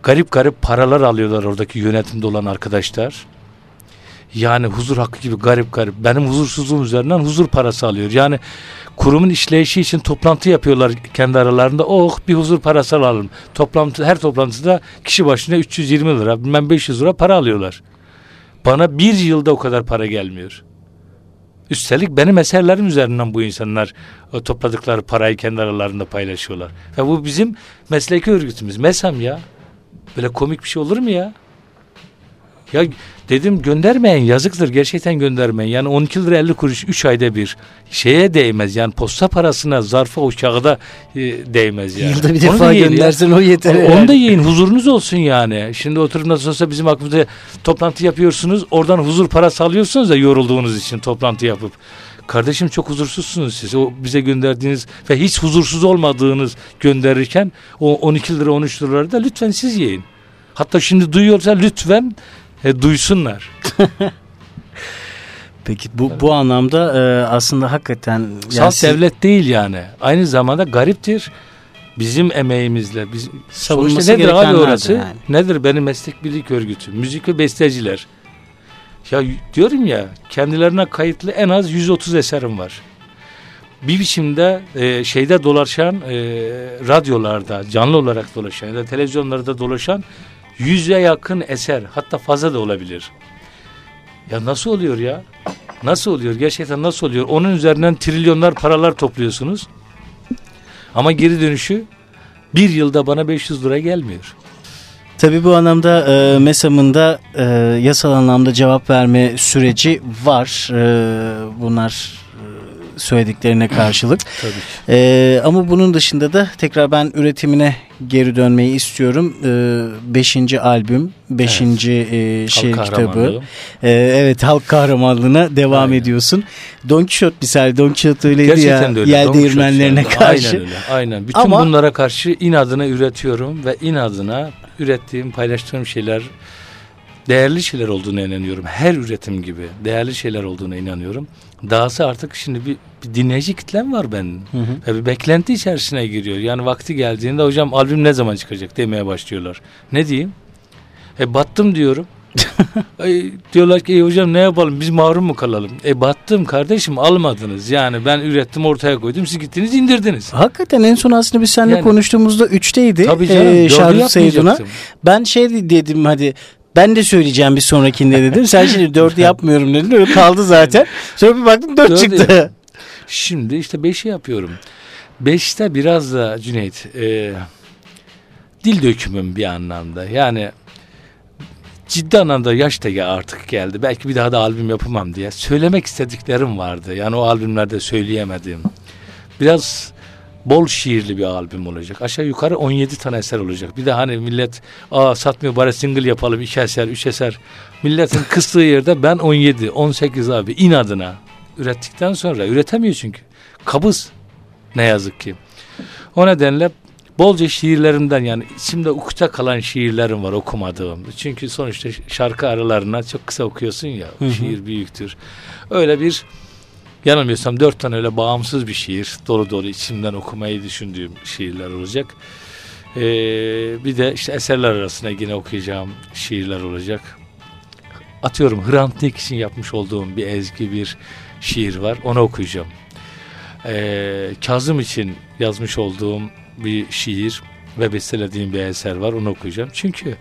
Garip garip paralar alıyorlar oradaki yönetimde olan arkadaşlar. Yani huzur hakkı gibi garip garip. Benim huzursuzluğum üzerinden huzur parası alıyor. Yani kurumun işleyişi için toplantı yapıyorlar kendi aralarında. Oh bir huzur parası alalım. Toplantı, her toplantıda kişi başına 320 lira, bilmem 500 lira para alıyorlar. Bana bir yılda o kadar para gelmiyor. Üstelik benim eserlerim üzerinden bu insanlar o topladıkları parayı kendi aralarında paylaşıyorlar. Ve bu bizim mesleki örgütümüz. MESAM ya. Böyle komik bir şey olur mu ya? Ya dedim göndermeyin yazıktır gerçekten göndermeyin. Yani 12 lira 50 kuruş 3 ayda bir şeye değmez. Yani posta parasına zarfa o kağıda e, değmez yani. Yılda bir Onu da defa yiyin ya. o yeter. Onu herhalde. da yiyin huzurunuz olsun yani. Şimdi oturup nasıl olsa bizim aklımızda toplantı yapıyorsunuz. Oradan huzur parası alıyorsunuz da yorulduğunuz için toplantı yapıp. Kardeşim çok huzursuzsunuz siz. O bize gönderdiğiniz ve hiç huzursuz olmadığınız gönderirken o 12 lira 13 liraları da lütfen siz yiyin. Hatta şimdi duyuyorsa lütfen e, duysunlar. Peki bu bu anlamda e, aslında hakikaten yani Salt siz- devlet değil yani. Aynı zamanda gariptir. Bizim emeğimizle bizim Savunması nedir abi orası? yani. Nedir benim meslek birlik örgütü? Müzik ve besteciler. Ya diyorum ya kendilerine kayıtlı en az 130 eserim var. Bir biçimde e, şeyde dolaşan e, radyolarda canlı olarak dolaşan ya da televizyonlarda dolaşan yüze yakın eser hatta fazla da olabilir. Ya nasıl oluyor ya? Nasıl oluyor? Gerçekten nasıl oluyor? Onun üzerinden trilyonlar paralar topluyorsunuz. Ama geri dönüşü bir yılda bana 500 lira gelmiyor. Tabii bu anlamda e, MESAM'ın da e, yasal anlamda cevap verme süreci var. E, bunlar söylediklerine karşılık. Tabii ki. E, ama bunun dışında da tekrar ben üretimine geri dönmeyi istiyorum. E, beşinci albüm, beşinci e, şiir Halk kitabı. kahramanlığı. E, evet halk kahramanlığına devam Aynen. ediyorsun. Don Quixote misal Don Quixote öyleydi Gerçekten ya de öyle. yel değirmenlerine yani. karşı. Aynen öyle. Aynen. Bütün Ama- bunlara karşı inadına üretiyorum ve inadına ürettiğim, paylaştığım şeyler değerli şeyler olduğuna inanıyorum. Her üretim gibi değerli şeyler olduğuna inanıyorum. Dahası artık şimdi bir, bir dinleyici kitlem var benim. Hı hı. Bir beklenti içerisine giriyor. Yani vakti geldiğinde hocam albüm ne zaman çıkacak demeye başlıyorlar. Ne diyeyim? E battım diyorum. Ay, diyorlar ki "E hocam ne yapalım biz mahrum mu kalalım? E battım kardeşim almadınız. Yani ben ürettim ortaya koydum siz gittiniz indirdiniz. Hakikaten en son aslında biz seninle Yani- konuştuğumuzda üçteydi. Tabii canım. Dördü Şarkı Seydun'a. yapmayacaktım. Ben şey dedim hadi ben de söyleyeceğim bir sonrakinde dedim. Sen şimdi dördü yapmıyorum dedin. Öyle kaldı zaten. Sonra bir baktım dört Dördü çıktı. Şimdi işte beşi yapıyorum. Beşte biraz da Cüneyt e, dil dökümüm bir anlamda. Yani ciddi anlamda yaş da artık geldi. Belki bir daha da albüm yapamam diye. Söylemek istediklerim vardı. Yani o albümlerde söyleyemediğim. Biraz bol şiirli bir albüm olacak. Aşağı yukarı 17 tane eser olacak. Bir de hani millet aa satmıyor bari single yapalım. iki eser, üç eser. Milletin kıstığı yerde ben 17, 18 abi inadına ürettikten sonra üretemiyor çünkü. Kabız ne yazık ki. O nedenle bolca şiirlerimden yani içimde ukta kalan şiirlerim var okumadığım. Çünkü sonuçta şarkı aralarına çok kısa okuyorsun ya. Hı hı. Şiir büyüktür. Öyle bir yanılmıyorsam dört tane öyle bağımsız bir şiir dolu dolu içimden okumayı düşündüğüm şiirler olacak. Ee, bir de işte eserler arasında yine okuyacağım şiirler olacak. Atıyorum Hrant Dink için yapmış olduğum bir ezgi bir şiir var. Onu okuyacağım. Ee, Kazım için yazmış olduğum bir şiir ve bestelediğim bir eser var. Onu okuyacağım. Çünkü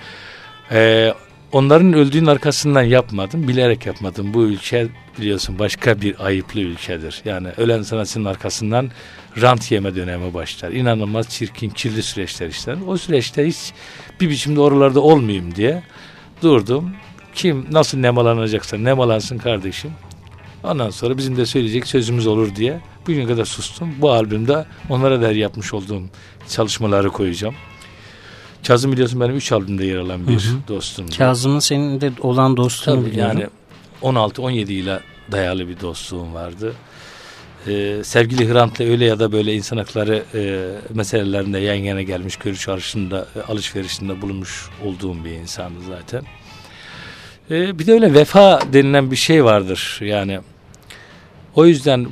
e, onların öldüğünün arkasından yapmadım. Bilerek yapmadım. Bu ülke biliyorsun başka bir ayıplı ülkedir. Yani ölen sanatçının arkasından rant yeme dönemi başlar. İnanılmaz çirkin, kirli süreçler işler. O süreçte hiç bir biçimde oralarda olmayayım diye durdum. Kim nasıl nemalanacaksa nemalansın kardeşim. Ondan sonra bizim de söyleyecek sözümüz olur diye bugüne kadar sustum. Bu albümde onlara der yapmış olduğum çalışmaları koyacağım. Kazım biliyorsun benim 3 albümde yer alan bir Hı hı. dostum. Kazım'ın senin de olan dostluğunu Tabii biliyorum. yani 16-17 ile dayalı bir dostluğum vardı. Ee, sevgili Hrant'la öyle ya da böyle insan hakları e, meselelerinde yan yana gelmiş görüş arasında e, alışverişinde bulunmuş olduğum bir insandı zaten. Ee, bir de öyle vefa denilen bir şey vardır yani. O yüzden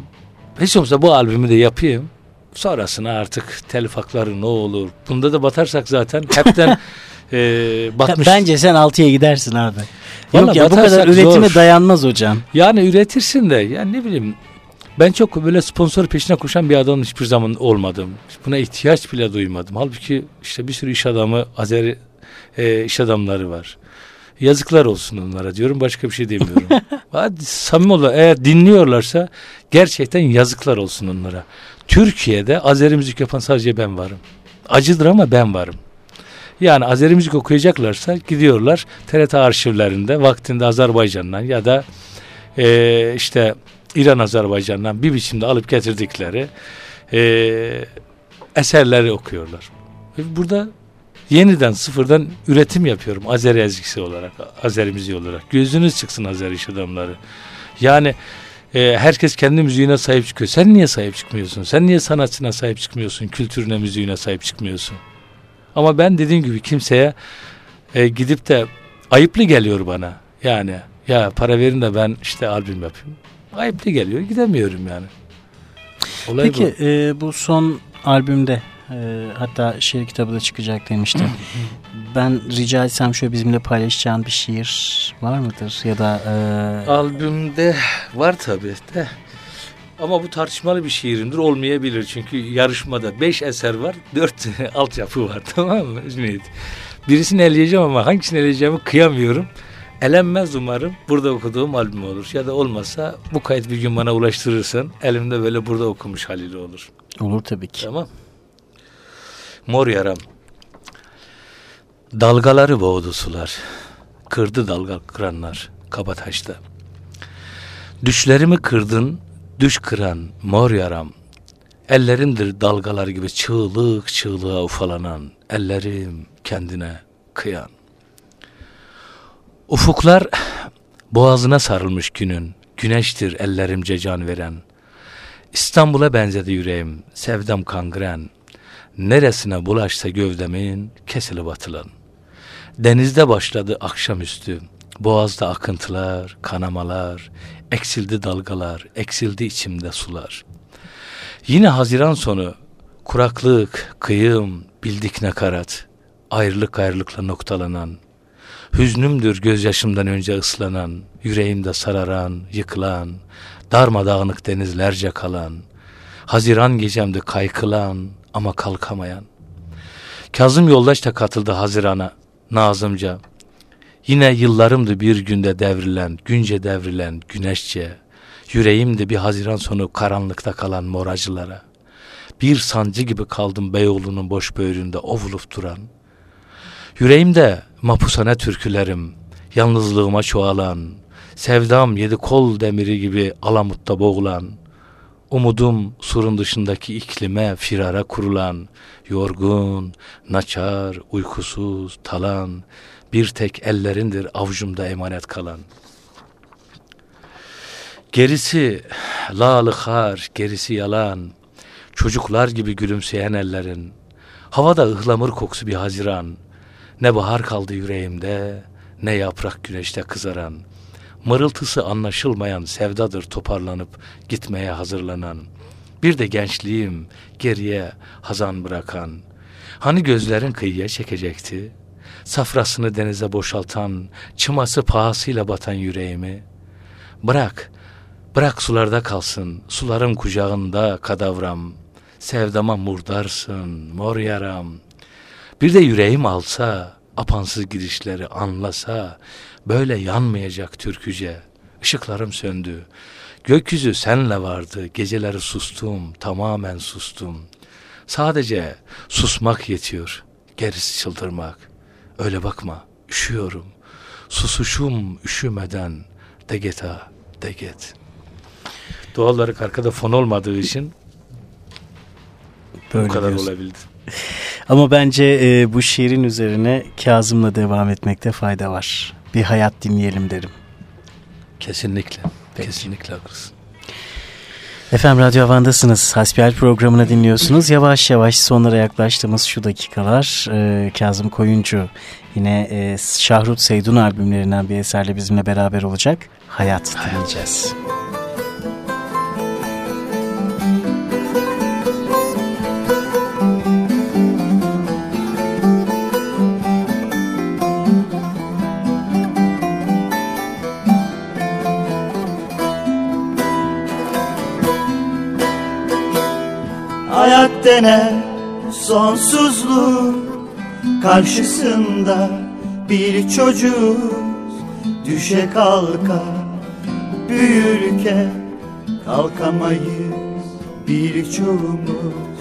hiç olmazsa bu albümü de yapayım. Sonrasına artık telif hakları ne olur. Bunda da batarsak zaten hepten e, batmış. Bence sen 6'ya gidersin abi. Vallahi Yok ya bu kadar üretime zor. dayanmaz hocam. Yani üretirsin de yani ne bileyim ben çok böyle sponsor peşine koşan bir adam hiçbir zaman olmadım. Buna ihtiyaç bile duymadım. Halbuki işte bir sürü iş adamı, Azeri e, iş adamları var. Yazıklar olsun onlara diyorum. Başka bir şey demiyorum. Hadi samimi olarak eğer dinliyorlarsa gerçekten yazıklar olsun onlara. Türkiye'de Azeri müzik yapan sadece ben varım. Acıdır ama ben varım. Yani Azeri müzik okuyacaklarsa gidiyorlar TRT arşivlerinde vaktinde Azerbaycan'dan ya da e, işte İran Azerbaycan'dan bir biçimde alıp getirdikleri e, eserleri okuyorlar. Ve Burada yeniden sıfırdan üretim yapıyorum Azeri ezgisi olarak, Azeri müziği olarak. Gözünüz çıksın Azeri iş adamları. Yani e, herkes kendi müziğine sahip çıkıyor. Sen niye sahip çıkmıyorsun? Sen niye sanatçına sahip çıkmıyorsun? Kültürüne, müziğine sahip çıkmıyorsun? Ama ben dediğim gibi kimseye e, gidip de ayıplı geliyor bana. Yani ya para verin de ben işte albüm yapayım. Ayıplı geliyor. Gidemiyorum yani. Olay Peki bu. e, bu son albümde e, hatta şiir kitabı da çıkacak demişti. ben rica etsem şöyle bizimle paylaşacağın bir şiir var mıdır? Ya da e, Albümde var tabii de. Ama bu tartışmalı bir şiirimdir. Olmayabilir. Çünkü yarışmada 5 eser var. 4 altyapı var. Tamam mı? Cüneyt? Birisini eleyeceğim ama hangisini eleyeceğimi kıyamıyorum. Elenmez umarım. Burada okuduğum albüm olur. Ya da olmazsa bu kayıt bir gün bana ulaştırırsın. Elimde böyle burada okumuş haliyle olur. olur tabii ki. Tamam. Mor yaram. Dalgaları boğdu sular. Kırdı dalga kıranlar Kabataş'ta. Düşlerimi kırdın, düş kıran mor yaram. Ellerindir dalgalar gibi çığlık çığlığa ufalanan. Ellerim kendine kıyan. Ufuklar boğazına sarılmış günün. Güneştir ellerimce can veren. İstanbul'a benzedi yüreğim, sevdam kangren. Neresine bulaşsa gövdemin kesilip atılan. Denizde başladı akşamüstü, boğazda akıntılar, kanamalar, eksildi dalgalar, eksildi içimde sular. Yine Haziran sonu, kuraklık, kıyım, bildik nakarat, ayrılık ayrılıkla noktalanan, hüznümdür gözyaşımdan önce ıslanan, yüreğimde sararan, yıkılan, darmadağınık denizlerce kalan, Haziran gecemde kaykılan ama kalkamayan. Kazım Yoldaş da katıldı Haziran'a, Nazımca. Yine yıllarımdı bir günde devrilen, günce devrilen güneşçe. Yüreğimde bir Haziran sonu karanlıkta kalan moracılara. Bir sancı gibi kaldım Beyoğlu'nun boş böğründe ovulup duran. Yüreğimde mapushane türkülerim, yalnızlığıma çoğalan, sevdam yedi kol demiri gibi alamutta boğulan, umudum surun dışındaki iklime, firara kurulan, yorgun, naçar, uykusuz, talan, bir tek ellerindir avucumda emanet kalan. Gerisi lalı har, gerisi yalan, çocuklar gibi gülümseyen ellerin, havada ıhlamur kokusu bir haziran, ne bahar kaldı yüreğimde, ne yaprak güneşte kızaran, mırıltısı anlaşılmayan sevdadır toparlanıp gitmeye hazırlanan. Bir de gençliğim geriye hazan bırakan. Hani gözlerin kıyıya çekecekti, safrasını denize boşaltan, çıması pahasıyla batan yüreğimi. Bırak, bırak sularda kalsın, suların kucağında kadavram. Sevdama murdarsın, mor yaram. Bir de yüreğim alsa, apansız girişleri anlasa, böyle yanmayacak türküce. Işıklarım söndü. Gökyüzü senle vardı, geceleri sustum, tamamen sustum. Sadece susmak yetiyor, gerisi çıldırmak. Öyle bakma, üşüyorum. Susuşum üşümeden, de get ha, de get. Doğal olarak arkada fon olmadığı için Böyle bu kadar diyorsun. olabildi. Ama bence e, bu şiirin üzerine Kazım'la devam etmekte fayda var. Bir hayat dinleyelim derim. Kesinlikle, kesinlikle haklısın. Efendim Radyo Havan'dasınız. Hasbihal programını dinliyorsunuz. Yavaş yavaş sonlara yaklaştığımız şu dakikalar e, Kazım Koyuncu yine e, Şahrut Seydun albümlerinden bir eserle bizimle beraber olacak. Hayat dinleyeceğiz. Denen sonsuzluğun karşısında bir çocuk düşe kalka büyürken kalkamayız birçoğumuz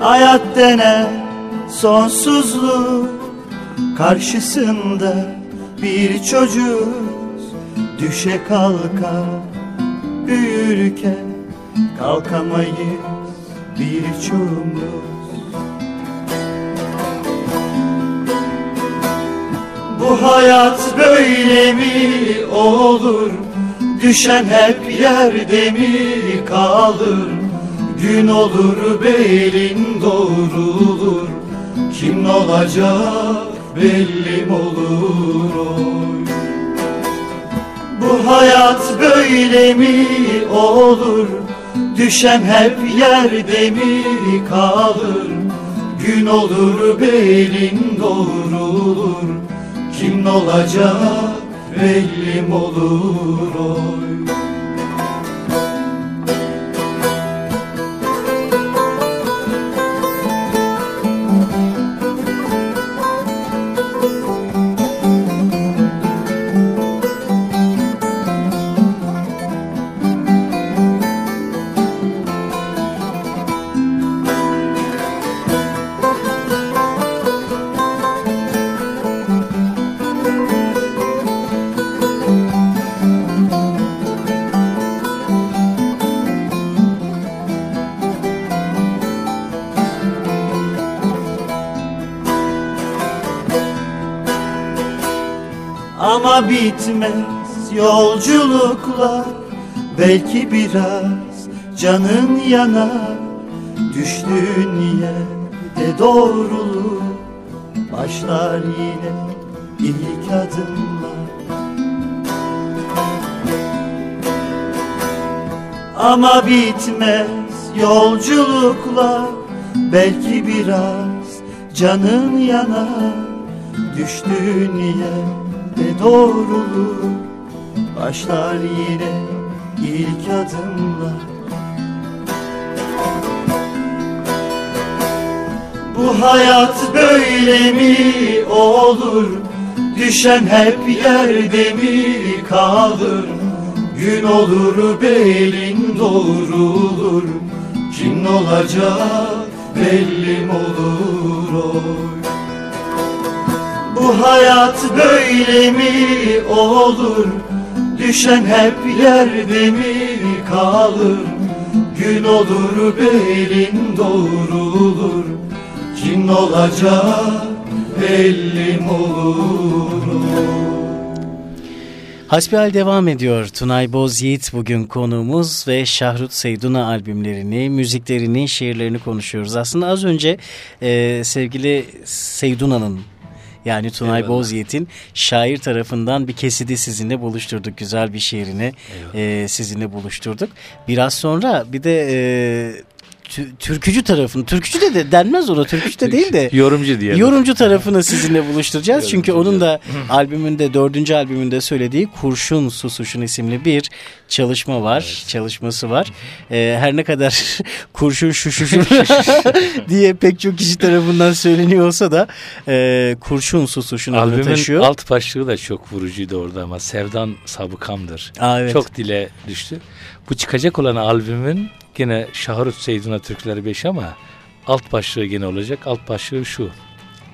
Hayat denen sonsuzluğun karşısında bir çocuk düşe kalka büyürken kalkamayız birçoğumuz Bu hayat böyle mi olur? Düşen hep yerde mi kalır? Gün olur belin doğrulur. Kim olacak belli mi olur oy Bu hayat böyle mi olur? Düşen hep yerde mi kalır? Gün olur belin doğrulur Kim olacak belli mi olur oy Ama bitmez yolculuklar. Belki biraz canın yanar. Düştüğün yerde doğrulur Başlar yine ilk adımlar. Ama bitmez yolculuklar. Belki biraz canın yanar. Düştüğün yerde doğrulur Başlar yine ilk adımlar Bu hayat böyle mi olur? Düşen hep yerde mi kalır? Gün olur belin doğrulur. Kim olacak belli mi olur. Oy Bu hayat böyle mi olur Düşen hep yerde mi kalır Gün olur belin doğrulur Kim olacak belli mi olur Hasbihal devam ediyor. Tunay Boz Yiğit bugün konuğumuz ve Şahrut Seyduna albümlerini, müziklerini, şiirlerini konuşuyoruz. Aslında az önce e, sevgili Seyduna'nın yani Tunay Eyvallah. Boz Yiğit'in şair tarafından bir kesidi sizinle buluşturduk. Güzel bir şiirini e, sizinle buluşturduk. Biraz sonra bir de e, türkücü tarafını, türkücü de, de denmez ona, türkücü de değil de Yorumcu diyelim. Yorumcu tarafını sizinle buluşturacağız. Çünkü onun da albümünde dördüncü albümünde söylediği Kurşun Susuşun isimli bir çalışma var. Çalışması var. Ee, her ne kadar kurşun şuşuşun diye pek çok kişi tarafından söyleniyor olsa da e, Kurşun Susuşun adını Albümün taşıyor. alt başlığı da çok vurucuydu orada ama Sevdan Sabıkamdır. Aa, evet. Çok dile düştü. Bu çıkacak olan albümün yine Şahrut Seydun'a Türkleri 5 ama alt başlığı yine olacak. Alt başlığı şu.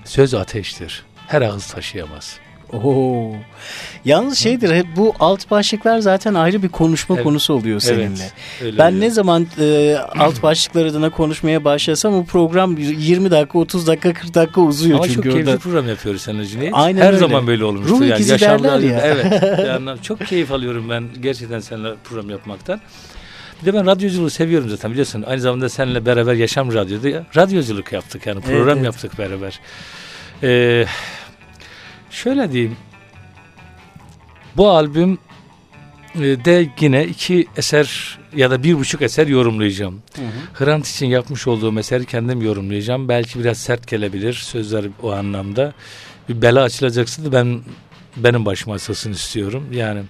Söz ateştir. Her ağız taşıyamaz. Oo. Yalnız şeydir hep bu alt başlıklar zaten ayrı bir konuşma Evet. konusu oluyor seninle. Evet, Ben oluyor. ne zaman e, alt başlıklar adına konuşmaya başlasam o program 20 dakika, 30 dakika, 40 dakika uzuyor Ama çünkü çok keyifli orada. program yapıyoruz Cüneyt. Aynen Her öyle. zaman böyle olmuştu. Ruh yani. ikizi derler ya. Evet. Anlam- çok keyif alıyorum ben gerçekten seninle program yapmaktan. Bir de ben radyoculuğu seviyorum zaten biliyorsun. Aynı zamanda seninle beraber Yaşam Radyo'da radyoculuk yaptık yani program evet. yaptık beraber. Ee, şöyle diyeyim. Bu albüm e, de yine iki eser ya da bir buçuk eser yorumlayacağım. Hrant için yapmış olduğum eseri kendim yorumlayacağım. Belki biraz sert gelebilir sözler o anlamda. Bir bela açılacaksa da ben benim başıma asılsın istiyorum. Yani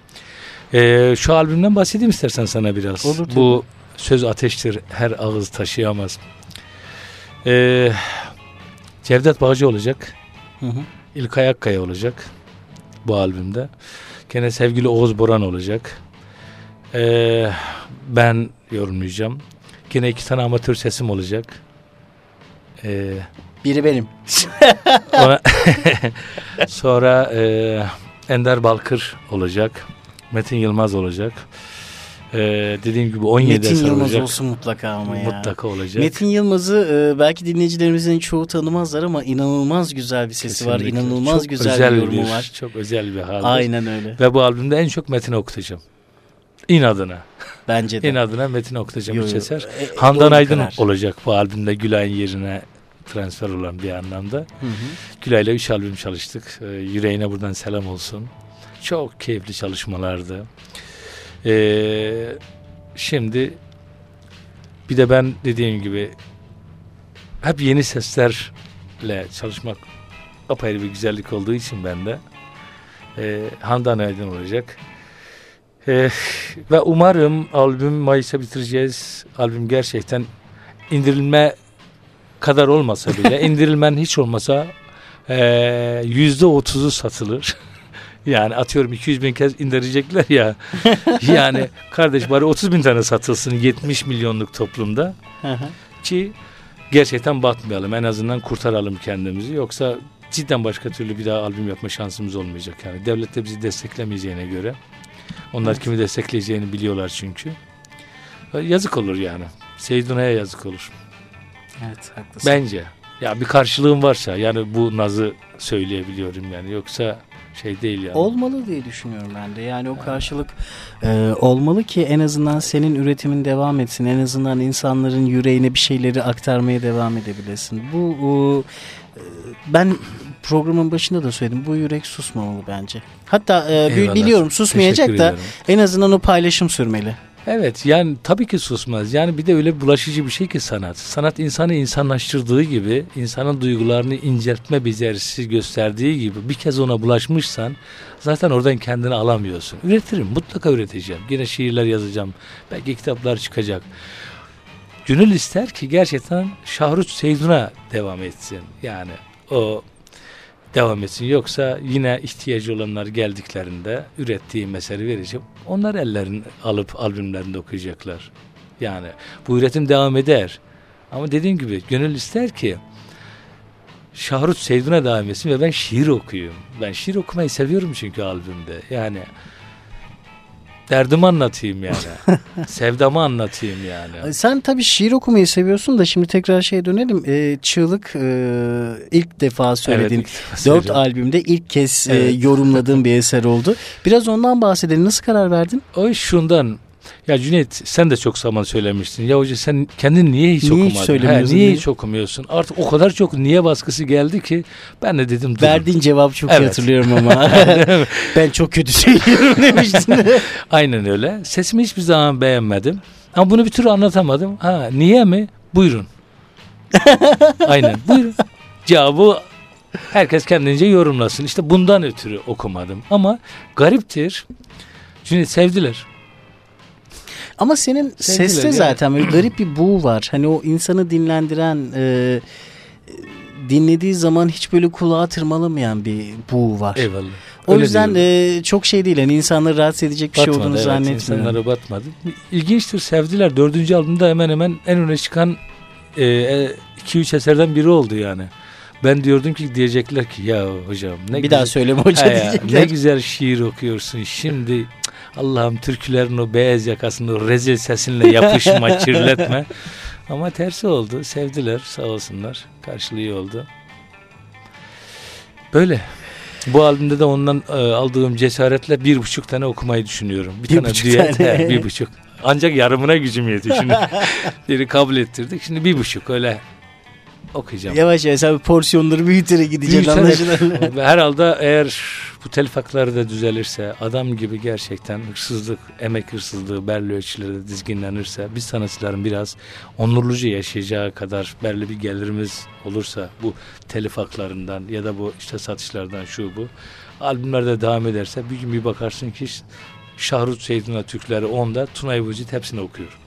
Ee, şu albümden bahsedeyim istersen sana biraz. Olur tabii. Bu söz ateştir, her ağız taşıyamaz. Ee, Cevdet Bağcı olacak. Hı hı. İlkay Akkaya olacak bu albümde. Gene sevgili Oğuz Boran olacak. Ee, ben yorumlayacağım. Gene iki tane amatör sesim olacak. Ee, Biri benim. ona sonra e, Ender Balkır olacak. Metin Yılmaz olacak. Ee, dediğim gibi 17 Metin eser Yılmaz olacak. olsun mutlaka ama ya. Mutlaka olacak. Metin Yılmaz'ı e, belki dinleyicilerimizin çoğu tanımazlar ama inanılmaz güzel bir sesi var. Kesinlikle. İnanılmaz Çok güzel özel bir yorumu var. Çok özel bir haldir. Aynen öyle. Ve bu albümde en çok Metin okutacağım. İnadına. Bence de. İnadına Metin okutacağım yo. eser. E, e, Handan Aydın karar. olacak bu albümde Gülay'ın yerine transfer olan bir anlamda. Hı hı. Gülay'la üç albüm çalıştık. Ee, yüreğine buradan selam olsun. Çok keyifli çalışmalardı. Ee, şimdi bir de ben dediğim gibi hep yeni seslerle çalışmak apayrı bir güzellik olduğu için bende e, Handan Aydın olacak. E, ve umarım albüm Mayıs'a bitireceğiz. Albüm gerçekten indirilme kadar olmasa bile indirilmen hiç olmasa e, yüzde otuzu satılır. Yani atıyorum 200 bin kez indirecekler ya. yani kardeş bari 30 bin tane satılsın 70 milyonluk toplumda ki gerçekten batmayalım. En azından kurtaralım kendimizi. Yoksa cidden başka türlü bir daha albüm yapma şansımız olmayacak. Yani devlet de bizi desteklemeyeceğine göre. Onlar kimi destekleyeceğini biliyorlar çünkü. Yazık olur yani. Seyduna'ya yazık olur. Evet haklısın. Bence. Ya bir karşılığım varsa yani bu nazı söyleyebiliyorum yani. Yoksa şey değil yani. Olmalı diye düşünüyorum ben de. Yani o karşılık e, olmalı ki en azından senin üretimin devam etsin. En azından insanların yüreğine bir şeyleri aktarmaya devam edebilesin. Bu o, e, ben programın başında da söyledim. Bu yürek susmamalı bence. Hatta e, Eyvallah. biliyorum susmayacak Teşekkür da ederim. en azından o paylaşım sürmeli. Evet yani tabii ki susmaz. Yani bir de öyle bulaşıcı bir şey ki sanat. Sanat insanı insanlaştırdığı gibi, insanın duygularını inceltme becerisi gösterdiği gibi bir kez ona bulaşmışsan zaten oradan kendini alamıyorsun. Üretirim, mutlaka üreteceğim. Yine şiirler yazacağım. Belki kitaplar çıkacak. Gönül ister ki gerçekten Şahrut Seydun'a devam etsin. Yani o devam etsin. Yoksa yine ihtiyacı olanlar geldiklerinde ürettiğim eseri vereceğim. Onlar ellerini alıp albümlerinde okuyacaklar. Yani bu üretim devam eder. Ama dediğim gibi gönül ister ki Şahrut Seydun'a devam etsin ve ben şiir okuyayım. Ben şiir okumayı seviyorum çünkü albümde. Yani derdimi anlatayım yani. Sevdamı anlatayım yani. Sen tabii şiir okumayı seviyorsun da şimdi tekrar şeye dönelim. E, Çığlık e, ilk defa söylediğin Evet, ilk defa dört albümde ilk kez e, Evet. yorumladığın bir eser oldu. Biraz ondan bahsedelim. Nasıl karar verdin? O şundan. Ya Cüneyt sen de çok zaman söylemiştin. Ya hoca sen kendin niye hiç Niye hiç okumadın? söylemiyorsun niye diye. hiç okumuyorsun? Artık o kadar çok niye baskısı geldi ki ben de dedim durun. Verdiğin cevabı çok iyi Evet. hatırlıyorum ama. ben çok kötü söylüyorum demiştin. Aynen öyle. Sesimi hiçbir zaman beğenmedim. Ama bunu bir türlü anlatamadım. Ha niye mi? Buyurun. Aynen buyurun. Cevabı herkes kendince yorumlasın. İşte bundan ötürü okumadım. Ama gariptir. Cüneyt sevdiler. Ama senin Sevgiler seste yani. zaten böyle garip bir buğu var. Hani o insanı dinlendiren e, e, dinlediği zaman hiç böyle kulağa tırmalamayan bir buğu var. Eyvallah. O Öyle yüzden diyorum. e, çok şey değil. Hani insanları rahatsız edecek bir şey olduğunu evet, zannetmiyorum. insanlara batmadı. İlginçtir sevdiler. Dördüncü albümde hemen hemen en öne çıkan 2-3 eserden biri oldu yani. Ben diyordum ki diyecekler ki ya hocam ne bir güzel, daha söyleme hoca ya, ne diyecekler. güzel şiir okuyorsun. Şimdi Allah'ım türkülerin o beyaz yakasını rezil sesinle yapışma, kirletme. Ama tersi oldu. Sevdiler sağ olsunlar. Karşılığı oldu. Böyle. Bu albümde de ondan e, aldığım cesaretle bir buçuk tane okumayı düşünüyorum. Bir, Bir tane düet, tane. he, bir buçuk. Ancak yarımına gücüm yetiyor şimdi. Biri kabul ettirdik. Şimdi bir buçuk öyle okuyacağım. Yavaş yavaş abi porsiyonları büyüterek gideceğiz anlaşılan. Herhalde eğer bu telif hakları da düzelirse adam gibi gerçekten hırsızlık, emek hırsızlığı belli ölçülerde dizginlenirse biz sanatçıların biraz onurluca yaşayacağı kadar belli bir gelirimiz olursa bu telif haklarından ya da bu işte satışlardan şu bu albümlerde devam ederse bir gün bir bakarsın ki Şahrut Seydun'a Türkleri onda, Tunay Vücut hepsini okuyorum.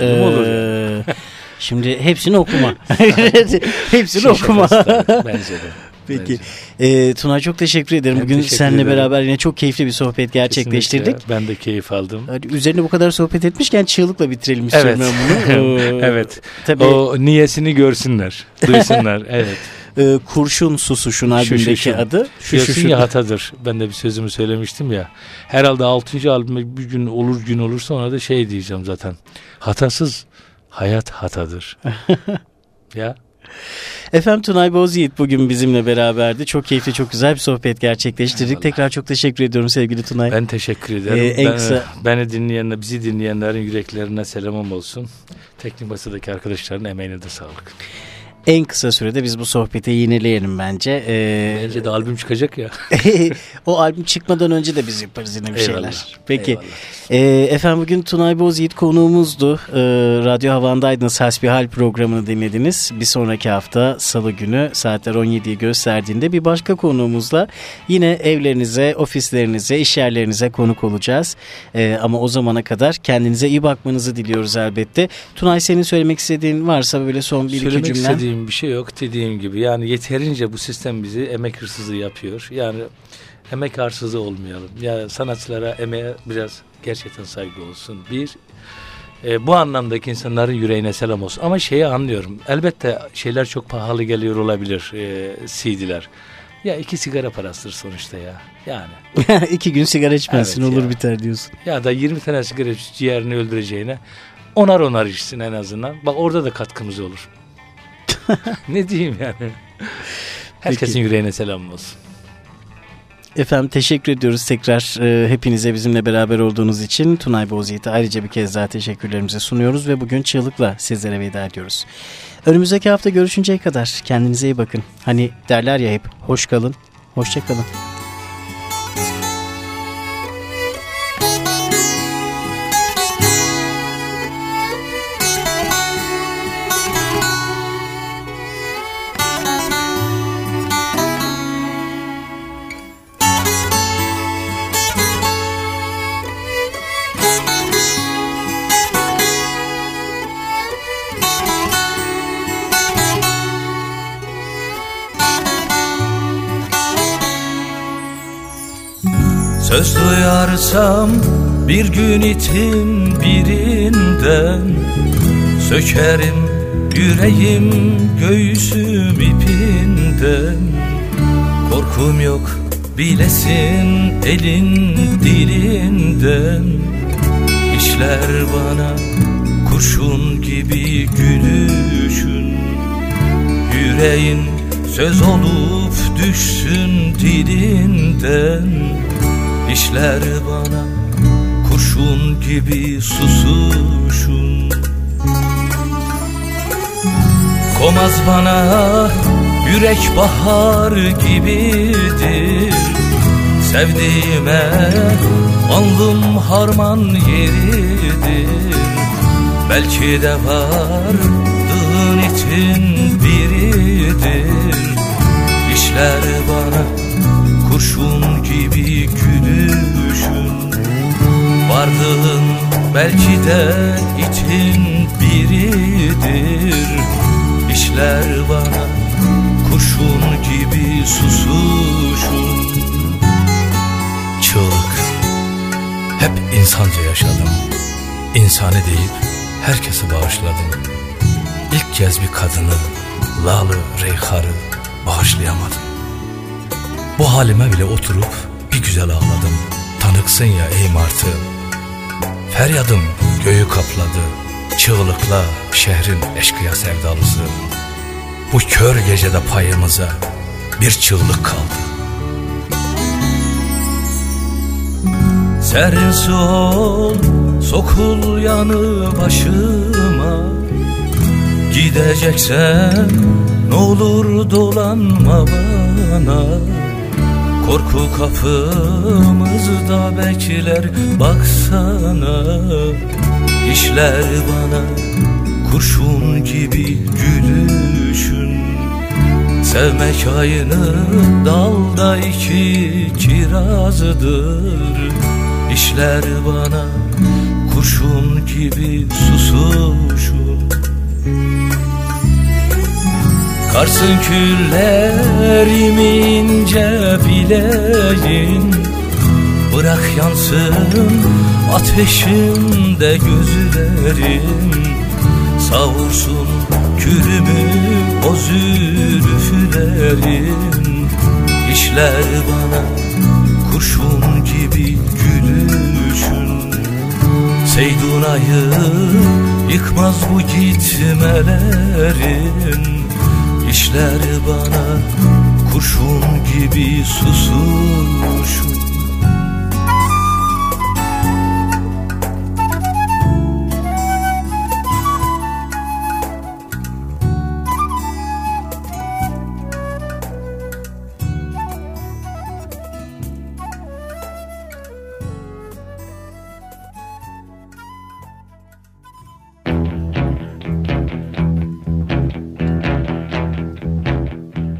Mi olur? Ee, şimdi hepsini okuma. hepsini okuma. fıstığı, Bence de. Peki. Bence. Ee, Tuna çok teşekkür ederim. Ben Bugün teşekkür seninle ederim. beraber yine çok keyifli bir sohbet gerçekleştirdik. Kesinlikle. Ben de keyif aldım. Hadi üzerine bu kadar sohbet etmişken çığlıkla bitirelim istiyorum Evet. ben bunu. Ee, evet. Tabii O niyesini görsünler, duysunlar. evet. E, Kurşun Susuş'un albümdeki Şuşuşun. adı. Diyorsun ya hatadır. Ben de bir sözümü söylemiştim ya. Herhalde 6. albüme bir gün olur gün olursa ona da şey diyeceğim zaten. Hatasız hayat hatadır. ya Efendim Tunay Bozyiğit bugün bizimle beraberdi. Çok keyifli, çok güzel bir sohbet gerçekleştirdik. Eyvallah. Tekrar çok teşekkür ediyorum sevgili Tunay. ben teşekkür ederim. Ee, en Ben- kısa- Beni dinleyenler, bizi dinleyenlerin yüreklerine selamım olsun. Teknik masadaki arkadaşların emeğine de sağlık. En kısa sürede biz bu sohbeti yineleyelim bence. Ee, Bence de albüm çıkacak ya. o albüm çıkmadan önce de biz yaparız yine bir Eyvallah. şeyler. Peki. Eyvallah. Ee, efendim bugün Tunay Bozyiğit konuğumuzdu. Ee, Radyo Havan'daydınız. Hasbihal programını dinlediniz. Bir sonraki hafta salı günü saatler 17'yi gösterdiğinde bir başka konuğumuzla yine evlerinize, ofislerinize, iş yerlerinize konuk olacağız. Ee, ama o zamana kadar kendinize iyi bakmanızı diliyoruz elbette. Tunay senin söylemek istediğin varsa böyle son bir iki Söylemek cümle. istediğim bir şey yok dediğim gibi. Yani yeterince bu sistem bizi emek hırsızı yapıyor. Yani emek hırsızı olmayalım. Ya sanatçılara emeğe biraz gerçekten saygı olsun. Bir e, bu anlamdaki insanların yüreğine selam olsun. Ama şeyi anlıyorum. Elbette şeyler çok pahalı geliyor olabilir e, CD'ler. Ya iki sigara parasıdır sonuçta ya. Yani. iki gün sigara içmezsin Evet olur ya. biter diyorsun. Ya da 20 tane sigara ciğerini öldüreceğine onar onar içsin en azından. Bak orada da katkımız olur. ne diyeyim yani. Herkesin Peki. yüreğine selam olsun. Efendim teşekkür ediyoruz tekrar e, hepinize bizimle beraber olduğunuz için. Tunay Bozyiğit'e ayrıca bir kez daha teşekkürlerimizi sunuyoruz ve bugün çığlıkla sizlere veda ediyoruz. Önümüzdeki hafta görüşünceye kadar kendinize iyi bakın. Hani derler ya hep hoş kalın, hoşça kalın. Söz duyarsam bir gün itin birinden Sökerim yüreğim göğsüm ipinden. Korkum yok bilesin elin dilinden. İşler bana kurşun gibi gülüşün. Yüreğin söz olup düşsün dilinden İşler bana kurşun gibi susuşun. Komaz bana yürek bahar gibidir. Sevdiğime alnım harman yeridir. Belki de vardığın için biridir. İşler bana kurşun gibi gülüşün Vardığın belki de itin biridir. İşler bana kurşun gibi susuşun. Çığlık. Hep insanca yaşadım. İnsani deyip herkesi bağışladım. İlk kez bir kadını Lalı Reyhar'ı bağışlayamadım Bu halime bile oturup bir güzel ağladım. Tanıksın ya ey martı Feryadım göğü kapladı. Çığlıkla şehrin eşkıya sevdalısı. Bu kör gecede payımıza bir çığlık kaldı. Serin su ol, sokul yanı başıma. Gideceksen ne olur dolanma bana Korku kapımızda bekler baksana. İşler bana kurşun gibi gülüşün. Sevmek aynı dalda iki kirazdır. İşler bana kurşun gibi susuşun Karsın küllerim ince bileğin Bırak yansın ateşinde gözlerim. Savursun külümü o zülfülerin İşler bana kurşun gibi gülüşün. Seydunayı yıkmaz bu gitmelerin İşler bana kurşun gibi susuşun